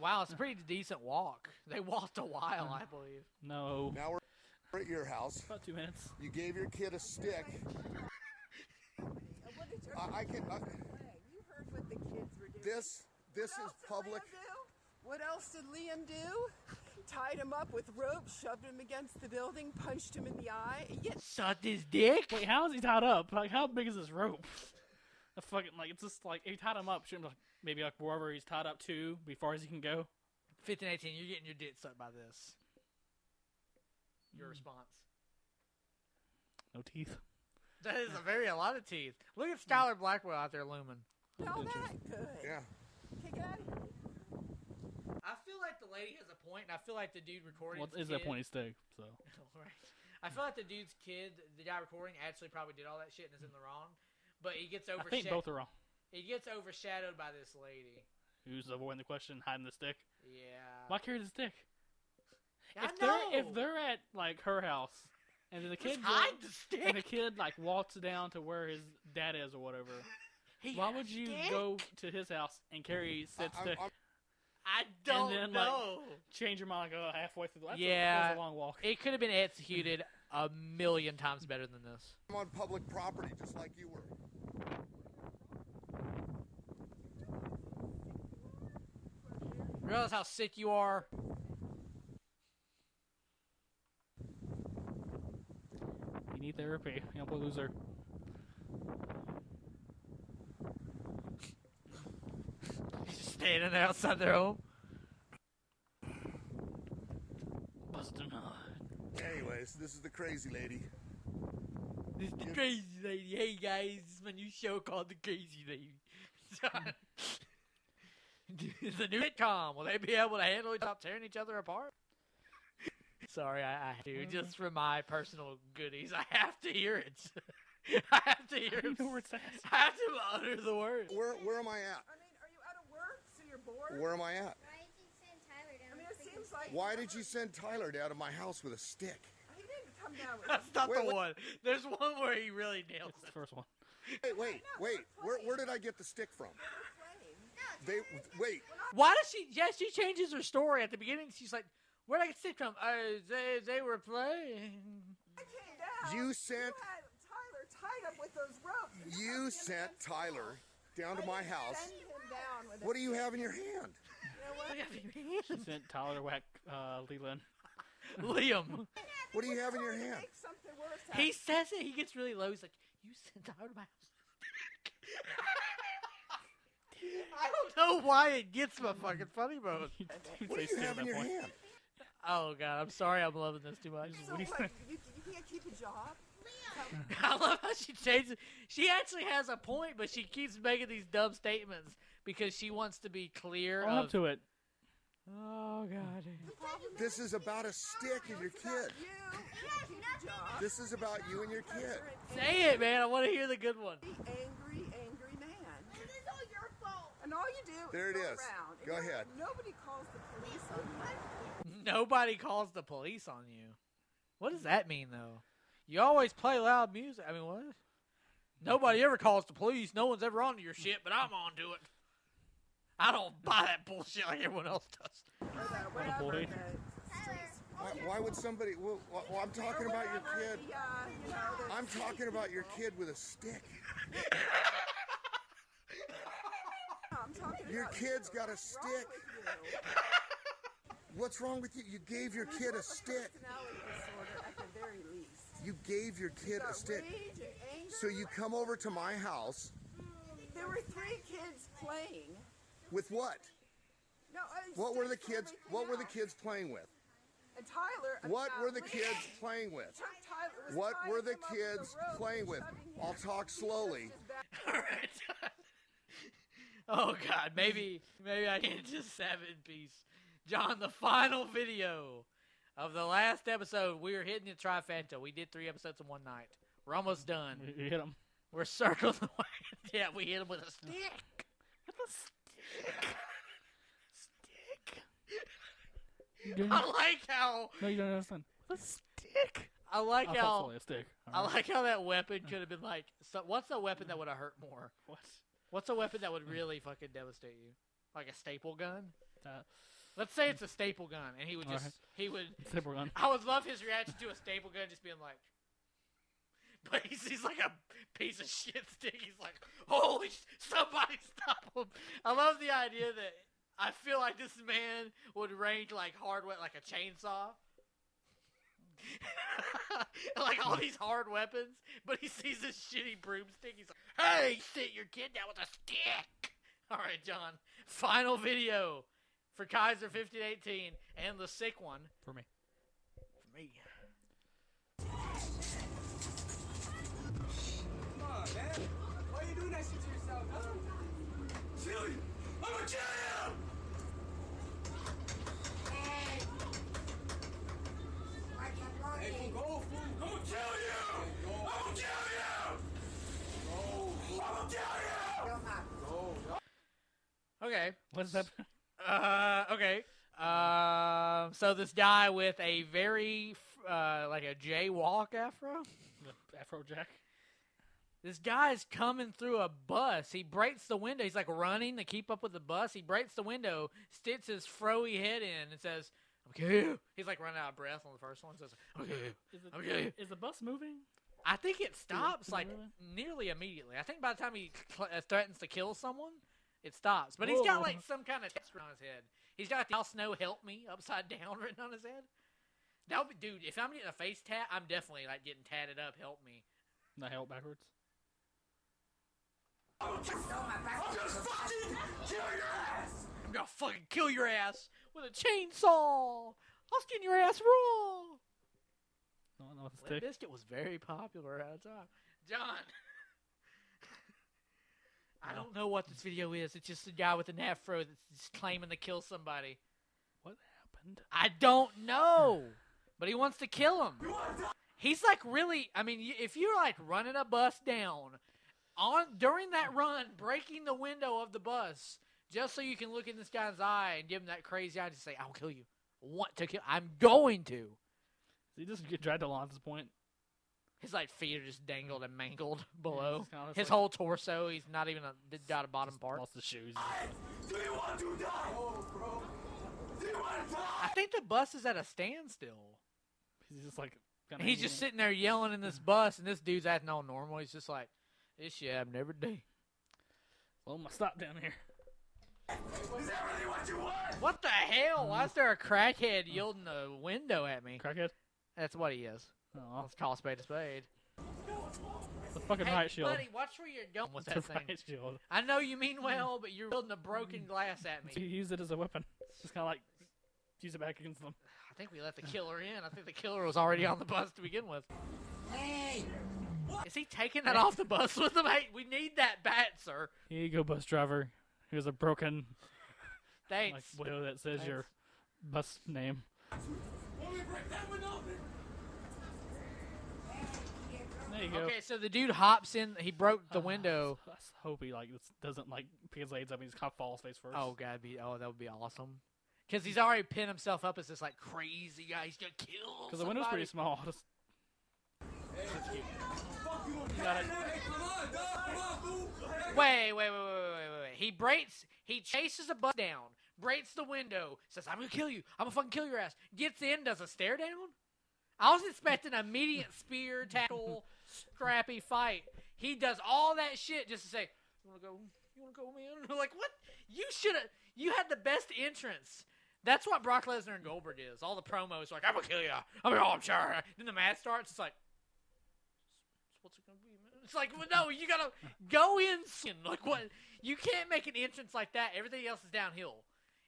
Wow, it's a pretty decent walk. They walked a while, I believe. No. Now we're we're at your house. About two minutes. You gave your kid a stick. And what did your I, I can. Uh, I, You heard what the kids were doing. this this What is else did public. Liam do? What else did Liam do? Tied him up with rope, shoved him against the building, punched him in the eye. Yet Sucked his dick? Wait, how is he tied up? Like, how big is this rope? A fucking like it's just like he tied him up. Shouldn't like, maybe like wherever he's tied up to, be far as he can go. 15, 18, you're getting your dick sucked by this. Your response. No teeth. That is a very a lot of teeth. Look at Skylar Blackwell out there looming. all that good. Yeah. Okay, get out of here. I feel like the lady has a point, and I feel like the dude recording What his is that kid- pointy stick? So right. I feel like the dude's kid, the guy recording, actually probably did all that shit and is in the wrong. But he gets I overshadowed. think both are wrong. He gets overshadowed by this lady. Who's avoiding the question, hiding the stick? Yeah. Why carry the stick? I if they're if they're at like her house, and then the Just kid hide goes- the and the kid like walks down to where his dad is or whatever. He Why would you stick? go to his house and carry said I- I'm- stick? I'm- I don't then, like, know. change your mind, like oh, halfway through. The, that's a, Yeah. that's a long walk. It could have been executed a million times better than this. I'm on public property, just like you were. Realize how sick you are. You need therapy. You don't loser. Just standing there outside their home. Busting nut. Anyways, this is the crazy lady. This is the crazy lady. Hey guys, this is my new show called The Crazy Lady. it's a new sitcom. Will they be able to handle it without tearing each other apart? Sorry, I, I do. Mm-hmm. Just for my personal goodies, I have to hear it. I have to hear You it. know where it's at. I have to utter the words. Where where am I at? I mean, are you out of work so you're bored? Where am I at? Why did you send Tyler down I mean, it seems like Why did you send Tyler down to my house with a stick? he didn't come down with That's not Wait, the wait. one. There's one where he really nails It's the first one. Wait, wait, wait. Where where did I get the stick from? They wait. Why does she? Yeah, she changes her story at the beginning. She's like, "Where did I get the stick from? Uh, they they were playing." I came down. You sent You had Tyler tied up with those ropes. and you sent Tyler down to I my didn't house. Send him down with What do you have in your hand? You know what? She sent Tyler to whack uh, Leland. Liam. What do you have in your hand? make something worse He says it. He gets really low. He's like, "You sent Tyler to my house." I don't know why it gets my fucking funny bone. What do you have in your point. hand? Oh god, I'm sorry. I'm loving this too much. So What do you what, think? you, you can't keep a job? I love how she changes. She actually has a point, but she keeps making these dumb statements because she wants to be clear. Own up to it. oh god. The problem is, This is about a stick and your kid. You. You can't keep a job. This is about you and your kid. Say it, man. I want to hear the good one. The angry, angry man. This is all your fault. And all you do There is it go is. around. Go you're- ahead. Nobody calls the police on you. Nobody calls the police on you. What does that mean, though? You always play loud music. I mean, what? Nobody ever calls the police. No one's ever onto your shit, but I'm onto it. I don't buy that bullshit like everyone else does. Or the whatever. boy. Why, why would somebody? Well, well, well, I'm talking about your kid. the, you know, the I'm talking about your kid with a stick. Your kid's got a stick. What's wrong with you? You gave your kid a stick. personality disorder at the very least. You gave your kid a stick. rage and anger. So you come over to my house There were three kids playing. With what? No, uh, What were the kids? everything What were the kids playing with? And Tyler. uh, What uh, were the kids playing with? Tyler- was What were the him up with kids a rope playing with? I'll talk slowly. pushed his back- All right. oh God, maybe maybe I can just seven piece. John, the final video of the last episode. We are hitting the trifecta. We did three episodes in one night. We're almost done. You hit them. We're circling the way. Yeah, we hit them with a stick. With a stick. Stick. You didn't- I like how no, you don't understand. a stick. I like I how thought a stick. I Alright. like how that weapon could have been like. So what's the weapon that would have hurt more? What? What's a weapon that would really fucking devastate you? Like a staple gun? Uh, Let's say it's a staple gun, and he would just Alright. he would. Staple gun. I would love his reaction to a staple gun, just being like. But he's, he's like a piece of shit stick. He's like, holy, sh- somebody stop him! I love the idea that I feel like this man would range like hard, we- like a chainsaw. like all these hard weapons, but he sees this shitty broomstick. He's like, "Hey, sit your kid down with a stick." All right, John. Final video for Kaiser 1518 and the sick one For me. for me. On, man. Why are you doing that shit to yourself, huh? Kill you. I'm gonna kill you! Hey, fool, go, fool. I'm gonna kill you! I'm gonna kill you! I'm gonna kill you! Okay. What is up? Uh, okay. Um, so this guy with a very uh, like a jaywalk afro. Afrojack. This guy's coming through a bus. He breaks the window. He's like running to keep up with the bus. He breaks the window, sticks his froey head in, and says, "I'm kill you." He's like running out of breath on the first one. Says, "I'm kill you." Is, it, Okay. is the bus moving? I think it stops like really? nearly immediately. I think by the time he cl- uh, threatens to kill someone, it stops. But he's got like some kind of text on his head. He's got the "Al Snow help me" upside down written on his head. That would be, dude. If I'm getting a face tat, I'm definitely like getting tatted up. Help me. Not help backwards. I'm gonna fucking kill your ass! I'm gonna fucking kill your ass with a chainsaw. I'll skin your ass raw. No, no, it's Limp. Bizkit was very popular at the time. John. I don't know what this video is. It's just a guy with an afro that's claiming to kill somebody. What happened? I don't know, but he wants to kill him. He's like really. I mean, if you're like running a bus down on during that run, breaking the window of the bus just so you can look in this guy's eye and give him that crazy eye to say, "I'll kill you." Want to kill? I'm going to. He just get dragged along at this point. His like feet are just dangled and mangled below. he's kinda His like- whole torso, he's not even a, got a bottom part. Lost his shoes. Do you want to die? Oh, bro. Do you want to die? I think the bus is at a standstill. He's just like. he's just sitting there yelling in this bus, and this dude's acting all normal. He's just like, "This shit happened every day." Well, my stop down here. Is that really what you want? What the hell? Why is there a crackhead oh. yielding the window at me? Crackhead. That's what he is. Oh, Let's call a spade a spade. the fucking Hey, riot shield. buddy, watch where you're going with It's that a thing. riot shield. I know you mean well, but you're building a broken mm. glass at So you use it as a weapon. Just kind of like use it back against them. I think we let the killer in. I think the killer was already on the bus to begin with. Is he taking that off the bus with him? Hey, we need that bat, sir. Here you go, bus driver. Here's a broken like Thanks. window that says your bus name. Let me break that window open. There you go. Okay, so the dude hops in. He broke the Ah, window. I s- hope he like this doesn't like pick his legs up and he just kind of falls face first. Oh god, be oh that would be awesome. Because he's already pinned himself up as this like crazy guy. He's gonna kill. because the window's pretty small. Just Wait, wait, wait, wait, wait, wait, wait. He breaks. He chases a bus down, breaks the window, says, "I'm gonna kill you. I'm gonna fucking kill your ass." Gets in, does a stare down. I was expecting an immediate spear, tackle, scrappy fight. He does all that shit just to say, "You wanna go? You wanna go, man?" like what? You should have. You had the best entrance. That's what Brock Lesnar and Goldberg is. All the promos are like, "I'm gonna kill you." I mean, oh, I'm sure. Then the match starts. It's like, what's it gonna be, man? It's like, well, no, you gotta go in. Like what? You can't make an entrance like that. Everything else is downhill.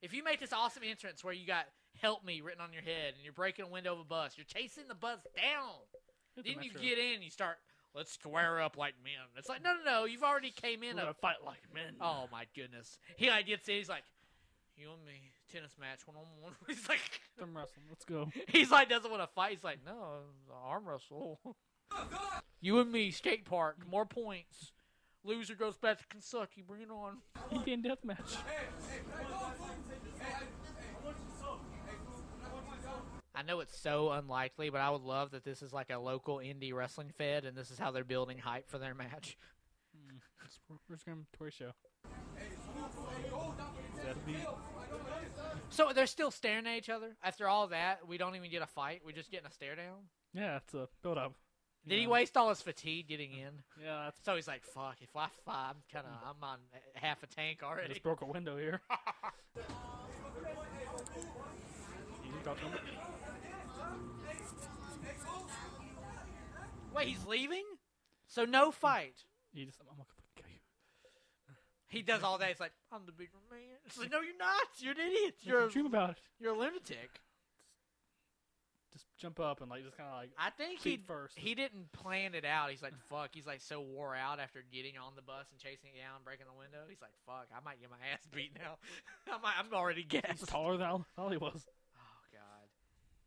If you make this awesome entrance where you got "Help Me" written on your head and you're breaking a window of a bus, you're chasing the bus down. It's Then you get in, you start. Let's square up like men. It's like no, no, no. You've already came in. We're A, fight like men. oh my goodness. He like gets in. He's like, you and me tennis match one on one. He's like, Them wrestling. Let's go. he's like doesn't want to fight. He's like, no, arm wrestle. you and me skate park. More points. Loser goes back to Kentucky. Bring it on. Indian death match. I know it's so unlikely, but I would love that this is like a local indie wrestling fed, and this is how they're building hype for their match. Hmm. Where's Graham Toy Show? So they're still staring at each other after all that. We don't even get a fight. We're just getting a stare down. yeah, it's a build up. Did he waste all his fatigue getting in? Yeah, that's So he's like, "Fuck! If I fight, I'm kind of I'm on half a tank I already." just broke a window here. Easy, talk to him. Wait, he's leaving? So no fight. He just I'm gonna kill you. He does all that. He's like, "I'm the bigger man." It's like, "No, you're not. You're an idiot. You're a, dream about it. you're a lunatic." Jump up and like just kind of like I think he first. he didn't plan it out. He's like, "Fuck." He's like so wore out after getting on the bus and chasing it down, breaking the window. He's like, "Fuck, I might get my ass beat now. I might, I'm already He's gassed." taller than I thought he was. Oh God,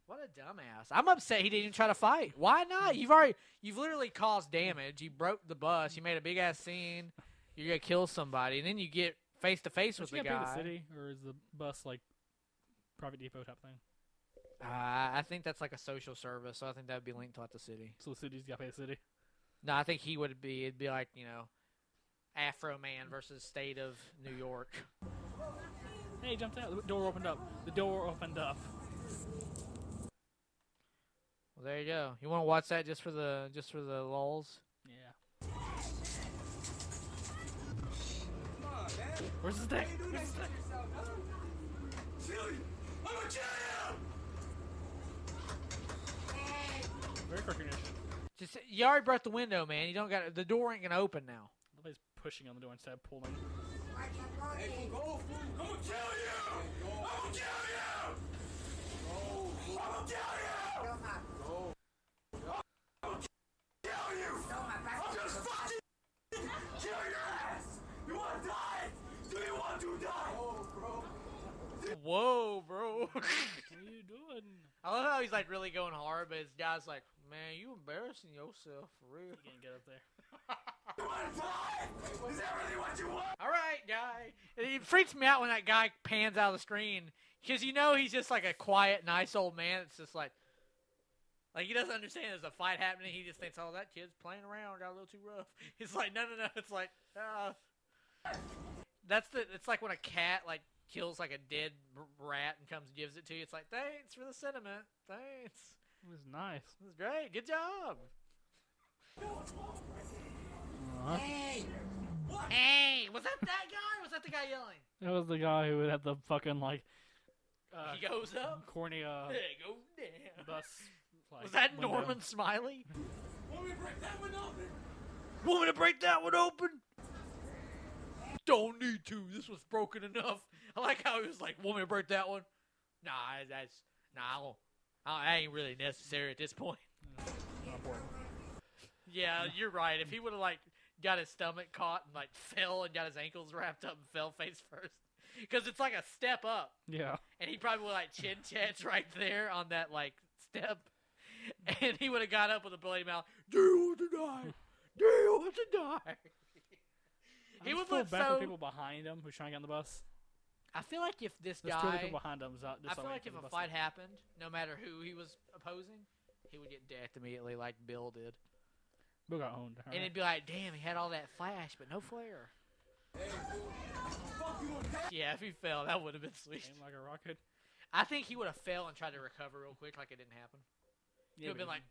what a dumbass! I'm upset he didn't even try to fight. Why not? You've already, you've literally caused damage. You broke the bus. You made a big ass scene. You're gonna kill somebody, and then you get face to face with the guy. the city, or is the bus like private depot type thing? Uh, I think that's like a social service, so I think that would be linked to like the city. So the city's got to pay the city. No, I think he would be. It'd be like you know, Afro Man versus State of New York. Hey, he jumped out. The door opened up. The door opened up. Well, there you go. You want to watch that just for the just for the lulls? Yeah. Where's the stick? Where's the stick? Very cartoonish. Just you already broke the window, man. You don't got the door ain't gonna open now. Nobody's pushing on the door instead of pulling. I kept running. Hey, go, fool. I'm gonna kill you. Go. I'm gonna kill you. Go. I'm gonna kill you. Go. go. Whoa, bro. What are you doing? I love how he's like really going hard, but his guy's like, man, you embarrassing yourself for real. You can't get up there. All right, guy. And It freaks me out when that guy pans out of the screen because you know he's just like a quiet, nice old man. It's just like, like he doesn't understand there's a fight happening. He just thinks, oh, that kid's playing around, got a little too rough. He's like, no, no, no. It's like, ah. That's the. It's like when a cat like kills like a dead rat and comes and gives it to you. It's like, thanks for the sentiment. Thanks. It was nice. It was great. Good job. Uh-huh. Hey, was that that guy? Or was that the guy yelling? That was the guy who had the fucking like uh, he goes up. corny uh, There go down. bus. Like, Was that window. Norman Smiley? Want me to break that one open? Want me to break that one open? Don't need to. This was broken enough. I like how he was like, "Want me to break that one?" Nah, that's nah. I won't. I ain't really necessary at this point. Yeah, you're right. If he would have like got his stomach caught and like fell and got his ankles wrapped up and fell face first, because it's like a step up, Yeah. and he probably would like chin chats right there on that like step, and he would have got up with a bloody mouth. Do you want to die? Do you want to die? He would feel look bad for so. people behind him who's trying to get on the bus. I feel like if this There's two other guy, people behind him. So I feel like if a fight happened, no matter who he was opposing, he would get decked immediately, like Bill did. Bill got owned. And it'd be like, damn, he had all that flash, but no flair. Yeah, if he fell, that would have been sweet. Aim like a rocket. I think he would have fell and tried to recover real quick, like it didn't happen. He would have but been like,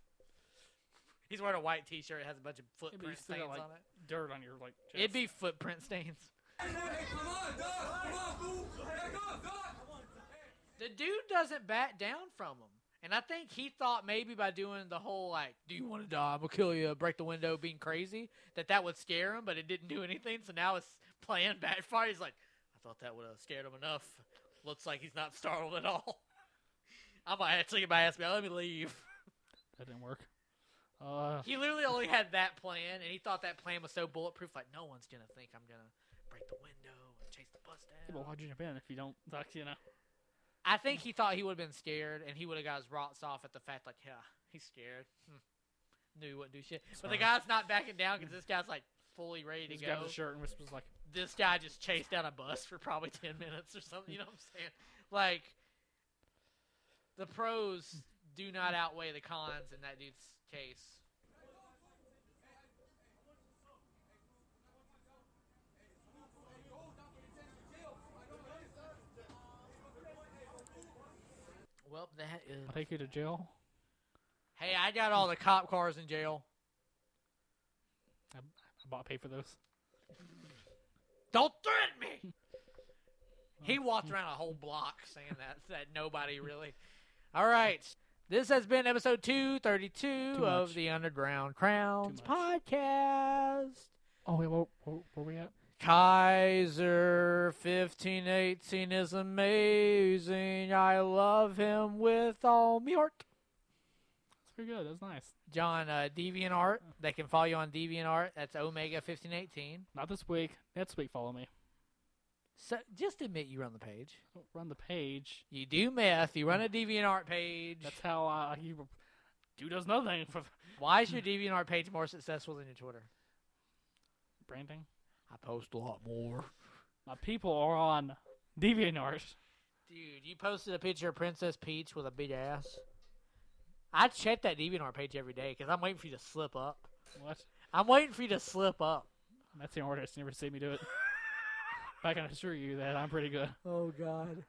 he's wearing a white T-shirt, it has a bunch of but you footprint still stains got, like, on it. dirt on your like. Chest. It'd be footprint stains. The dude doesn't back down from him. And I think he thought maybe by doing the whole like, "Do you want to die? I'm gonna kill you, break the window," being crazy, that that would scare him, but it didn't do anything. So now it's playing backfire. He's like, "I thought that would have scared him enough. Looks like he's not startled at all." I might actually get my ass back. Let me leave. that didn't work. Uh, He literally only had that plan, and he thought that plan was so bulletproof. Like, no one's gonna think I'm gonna break the window and chase the bus yeah, down. but why'd you jump in if you don't? Like, you know. I think he thought he would have been scared, and he would have got his rocks off at the fact, like, yeah, he's scared. Hmm. Knew he wouldn't do shit. But the guy's not backing down because this guy's like fully ready to He's go. got the shirt and was like, This guy just chased down a bus for probably ten minutes or something. You know what I'm saying? Like, the pros do not outweigh the cons in that dude's case. Well, that is. I'll take you to jail. Hey, I got all the cop cars in jail. I, I bought pay for those. Don't threaten me. he walked around a whole block saying that that nobody really. All right. This has been episode 232 of the Underground Crowns podcast. Oh wait, what, what, where we at? Kaiser 1518 is amazing. I love him with all my heart. That's pretty good. That's nice. John, uh, DeviantArt. They can follow you on DeviantArt. That's Omega 1518. Not this week. Next week, follow me. So just admit you run the page. Run the page. You do meth. You run a DeviantArt page. That's how I. You, dude does nothing for Why is your DeviantArt page more successful than your Twitter? branding. I post a lot more. My people are on DeviantArt. Dude, you posted a picture of Princess Peach with a big ass. I check that DeviantArt page every day because I'm waiting for you to slip up. What? I'm waiting for you to slip up. That's the artist. Never see me do it. I can assure you that I'm pretty good. Oh God.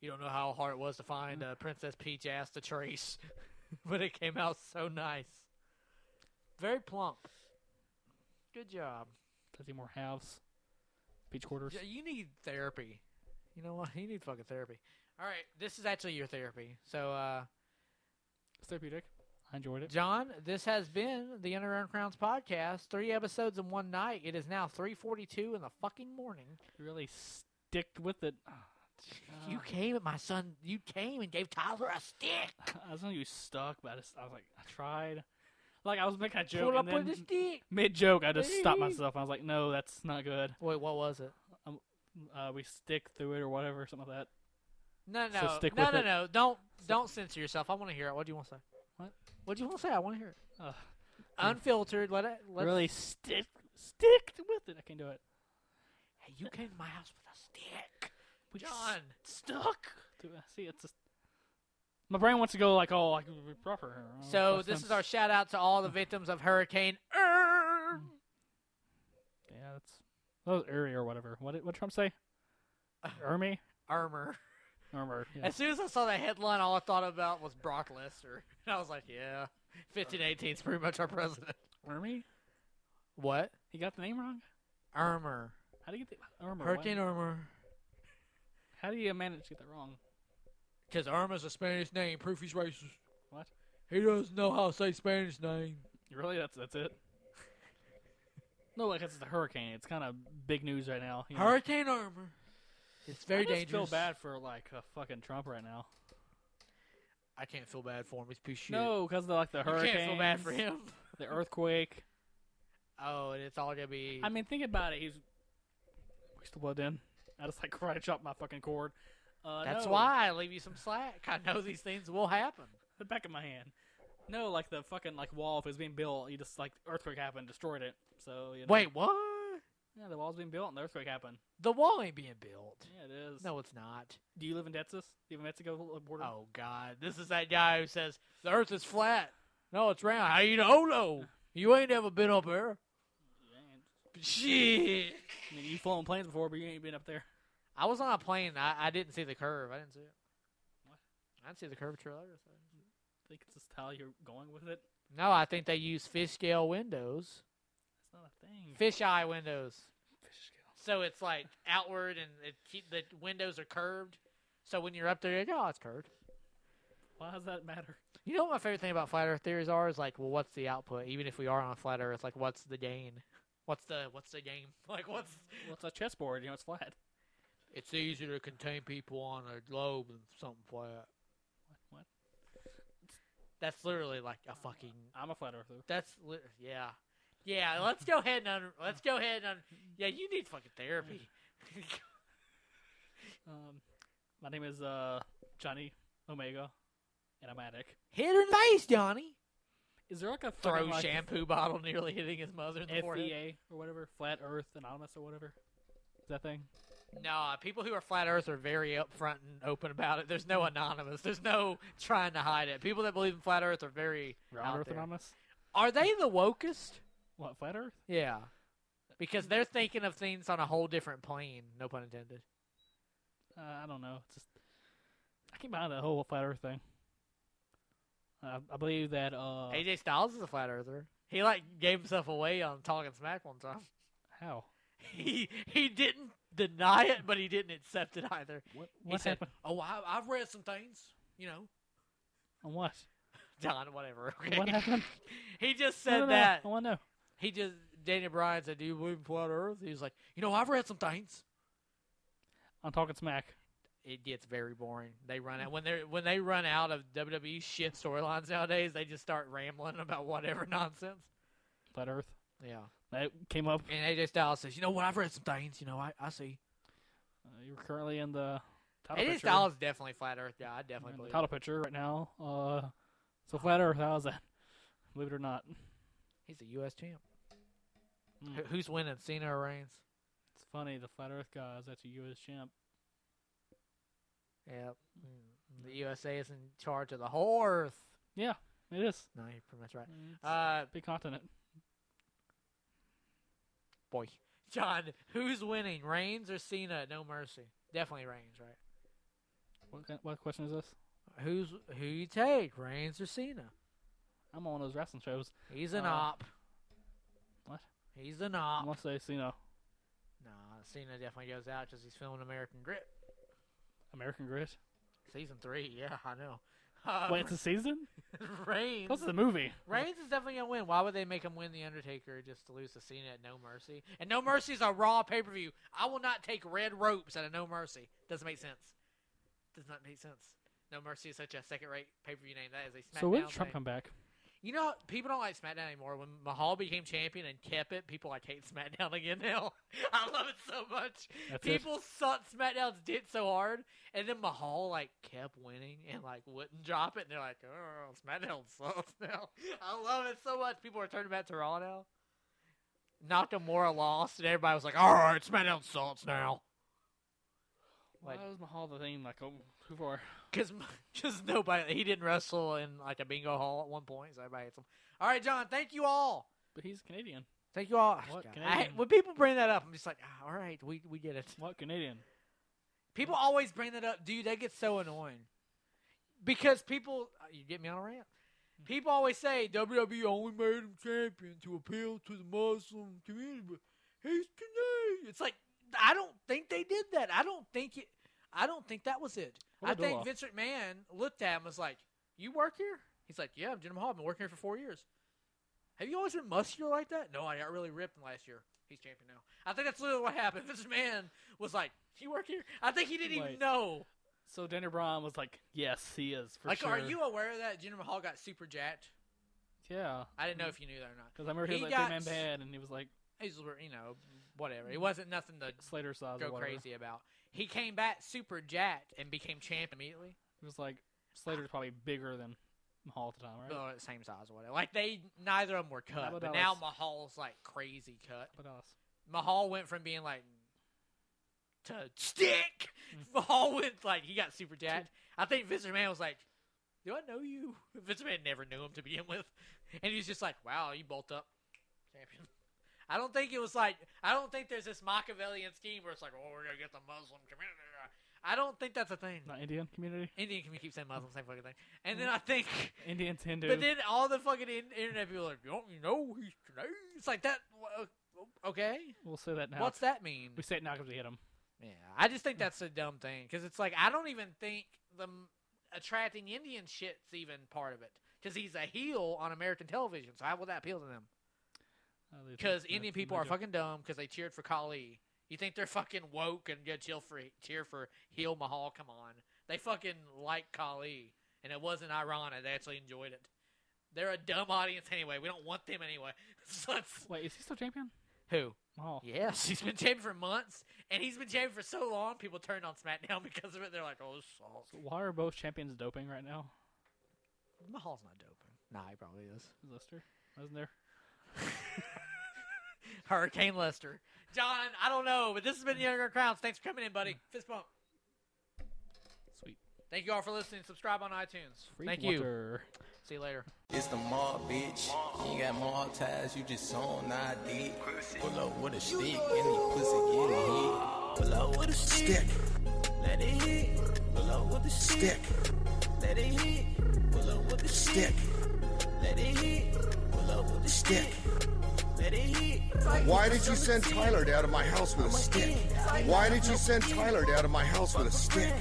You don't know how hard it was to find uh, Princess Peach ass to trace, but it came out so nice. Very plump. Good job. Does he more halves? Peach quarters. Yeah, You need therapy. You know what? You need fucking therapy. All right, this is actually your therapy. So, uh, It's therapeutic. I enjoyed it. John, this has been the Inner Underground Crowns podcast. Three episodes in one night. It is now 3:42 in the fucking morning. You really sticked with it. You came at my son. You came and gave Tyler a stick. I was on you stuck, but I, just, I was like, I tried. Like I was making a joke, Pull up and with the stick. mid joke, I just stopped myself. I was like, no, that's not good. Wait, what was it? Uh, we stick through it or whatever, something like that. No, So no, stick no, with no, it. no. Don't don't censor yourself. I want to hear it. What do you want to say? What? What do you want to say? I want to hear it. Ugh. Unfiltered. Let it. Let really stick, stick with it. I can't do it. Hey, you came to my house with a stick. We just John. stuck. To, see, it's just my brain wants to go like, oh, like proper. So this is our shout out to all the victims of Hurricane Irma. yeah, that's that was Uri or whatever. What did what Trump say? Ermy, Armor. Ermer. Yeah. As soon as I saw that headline, all I thought about was Brock Lesnar. And I was like, yeah, 1518 is pretty much our president. Ermy. What? He got the name wrong. Irma. How do you get the Ermer? Hurricane armor. How do you manage to get that wrong? Because Irma's a Spanish name. Proof he's racist. What? He doesn't know how to say Spanish name. Really? That's that's it. No, like it's the hurricane. It's kind of big news right now. you know. Hurricane Irma. It's very I just dangerous. feel bad for like uh, fucking Trump right now. I can't feel bad for him. He's a piece of shit. No, because like the you hurricane. can't feel bad for him. The earthquake. Oh, and it's all gonna be. I mean, think about it. He's where's the blood in? I just like karate chop my fucking cord. Uh, That's no. why I leave you some slack. I know these things will happen. the back of my hand. No, like the fucking like wall. If it was being built, you just like earthquake happened, destroyed it. So you know, Wait, what? yeah, the wall's being built and the earthquake happened. The wall ain't being built. Yeah, it is. No, it's not. Do you live in Texas? Do you have a Mexico border? Oh God, this is that guy who says the Earth is flat. No, it's round. How you know? No, you ain't never been up there. You ain't. Shit. I mean, you've flown planes before, but you ain't been up there. I was on a plane. I, I didn't see the curve. I didn't see it. What? I didn't see the curvature. of it. I think it's just how you're going with it. No, I think they use fish scale windows, It's not a thing. fish eye windows. Fish scale. So it's like outward, and it keep the windows are curved. So when you're up there, you're like, oh, it's curved. Why does that matter? You know what my favorite thing about flat Earth theories are is like, well, what's the output? Even if we are on a flat Earth, like, what's the gain? What's the what's the game? Like, what's? Well, it's a chessboard. You know, it's flat. It's easier to contain people on a globe than something flat. What? That's literally like a fucking. I'm a flat earther. That's li- yeah, yeah. Let's go ahead and un- let's go ahead and un- yeah. You need fucking therapy. Um, my name is uh Johnny Omega, and I'm addict. Hit her in the face, Johnny. Is there like a Throw like, shampoo bottle nearly hitting his mother in the forehead. FEA or whatever, Flat Earth Anonymous or whatever? Is that thing? No, people who are flat Earth are very upfront and open about it. There's no anonymous. There's no trying to hide it. People that believe in flat Earth are very Round out Earth there. Anonymous? Are they the wokest? What Flat Earth? Yeah, because they're thinking of things on a whole different plane. No pun intended. Uh, I don't know. It's just I came behind the whole flat Earth thing. I, I believe that uh, AJ Styles is a flat earther. He like gave himself away on Talking Smack one time. how He he didn't deny it, but he didn't accept it either. what what said, happened "Oh, I, I've read some things, you know." on what? Don, whatever. Okay. What happened? he just said no, no, that. I want to know. He just Daniel Bryan said, "Do you believe in flat Earth?" He was like, "You know, I've read some things." I'm talking smack. It gets very boring. They run out when they when they run out of WWE shit storylines nowadays. They just start rambling about whatever nonsense. Flat Earth. Yeah. That came up. And AJ Styles says, "You know what? I've read some things. You know, I, I see." Uh, you're currently in the title AJ picture. Styles is definitely flat Earth. Yeah, I definitely believe. title picture right now. Uh, so flat Earth. How's that? Believe it or not. He's a U.S. champ. Mm. Who- Who's winning? Cena or Reigns? It's funny. The flat Earth guy is actually U.S. champ. Yep. Mm. The USA is in charge of the whole Earth. Yeah, it is. No, you're pretty much right. It's Uh, a big continent. Boy, John, who's winning? Reigns or Cena? at No Mercy. Definitely Reigns, right? What kind, what question is this? Who's who you take? Reigns or Cena? I'm on one of those wrestling shows. He's an Uh, op. what? He's an op. I op. must say, Cena, Nah, Cena definitely goes out because he's filming American Grit. American Grit. Season three, yeah, I know. Uh, Wait, it's a season? Reigns. What's the movie? Reigns is definitely gonna win. Why would they make him win the Undertaker just to lose to Cena at No Mercy? And No Mercy is a Raw pay per view. I will not take red ropes at a No Mercy. Doesn't make sense. Does not make sense. No Mercy is such a second rate pay per view name. That is a SmackDown. so when did Trump thing. come back? You know, people don't like SmackDown anymore. When Mahal became champion and kept it, people like hate SmackDown again now. I love it so much. That's it. people sucked SmackDown's dick so hard, and then Mahal like kept winning and like wouldn't drop it, and they're like, "Oh, SmackDown sucks now." I love it so much. People are turning back to Raw now. Nakamura lost, and everybody was like, "All right, SmackDown sucks now." Why Like- was Mahal the thing? Like, oh, who for? Because just nobody, he didn't wrestle in like a bingo hall at one point, so everybody hates him. All right, John, thank you all. But he's Canadian. Thank you all. What, God, I, Canadian? when people bring that up, I'm just like, ah, all right, we we get it. What Canadian? People always bring that up, dude. They get so annoying because people. uh, You get me on a rant. People always say WWE only made him champion to appeal to the Muslim community, but he's Canadian. It's like I don't think they did that. I don't think it. I don't think that was it. I think? Vince McMahon looked at him and was like, "You work here?" He's like, "Yeah, I'm Jim Hall. I've been working here for four years." Have you always been muscular like that? No, I got really ripped last year. He's champion now. I think that's literally what happened. Vince McMahon was like, "You work here?" I think he didn't even know. So Daniel Bryan was like, yes, he is for like, sure. are you aware of that Jinder Mahal got super jacked? Yeah. I didn't know if you knew that or not. Because I remember he He was like got three man bad, and he was like He's, you know, whatever. It wasn't nothing to Slater size or go whatever. crazy about. He came back super jacked and became champ immediately. It was like Slater's probably bigger than Mahal at the time, right? Well, same size or whatever. Like they, neither of them were cut, but now Mahal's like crazy cut. But us. Mahal went from being like to stick. Mm. Mahal went like he got super jacked. I think Vince McMahon was like, "Do I know you?" Vince McMahon never knew him to begin with, and he was just like, "Wow, you bolt up, champion." I don't think it was like I don't think there's this Machiavellian scheme where it's like, "Oh, we're gonna get the Muslim community." I don't think that's a thing. Not Indian community. Indian community keeps saying Muslim, same fucking thing. And then I think, Indians, Hindu. but then all the fucking in- internet people are like, "Don't you know he's Canadian?" It's like that. Uh, okay, we'll say that now. what's that mean? We say it now because we hit him. Yeah, I just think that's a dumb thing because it's like I don't even think the attracting Indian shit's even part of it because he's a heel on American television. So how will that appeal to them? Because Indian people are fucking dumb because they cheered for Khali. You think they're fucking woke and go cheer for cheer for heel Mahal? Come on, they fucking like Khali, and it wasn't ironic. They actually enjoyed it. They're a dumb audience anyway. We don't want them anyway. So Wait, is he still champion? who? Mahal. Yes, he's been champion for months, and he's been champion for so long. People turned on SmackDown because of it. They're like, "Oh, this sucks." So why are both champions doping right now? Mahal's not doping. Nah, he probably is. Is Lister? Wasn't there? Hurricane Lester, John. I don't know, but this has been the Underground Crowns. Thanks for coming in, buddy. Fist bump. Sweet. Thank you all for listening. Subscribe on iTunes. Free Thank you. See you later. It's the mob, bitch. You got mob ties, you just on ID. Pull up with a stick, and the pussy getting hit. Pull up with a stick. Let Let it hit. Pull up with the stick. Let it hit. Pull up with the stick. Let it hit. Up with the stick. Let it hit. Why did you send Tyler down to my house with a stick? Why did you send Tyler down to my house with a stick?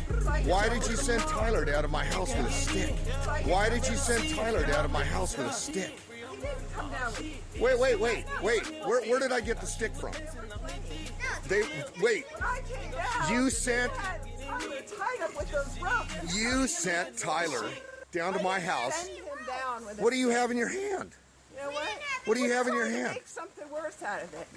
Why did you send Tyler down to my house with a stick? Why did you send Tyler down to my house with a stick? He didn't come down with Wait, wait, wait, wait. Where, where did I get the stick from? They wait. When I came down, You sent Tyler tied up with those ropes. you sent Tyler down to my house. Send him down with a What do you have in your hand? Know what? What do you have in your hand? Make something worse out of it.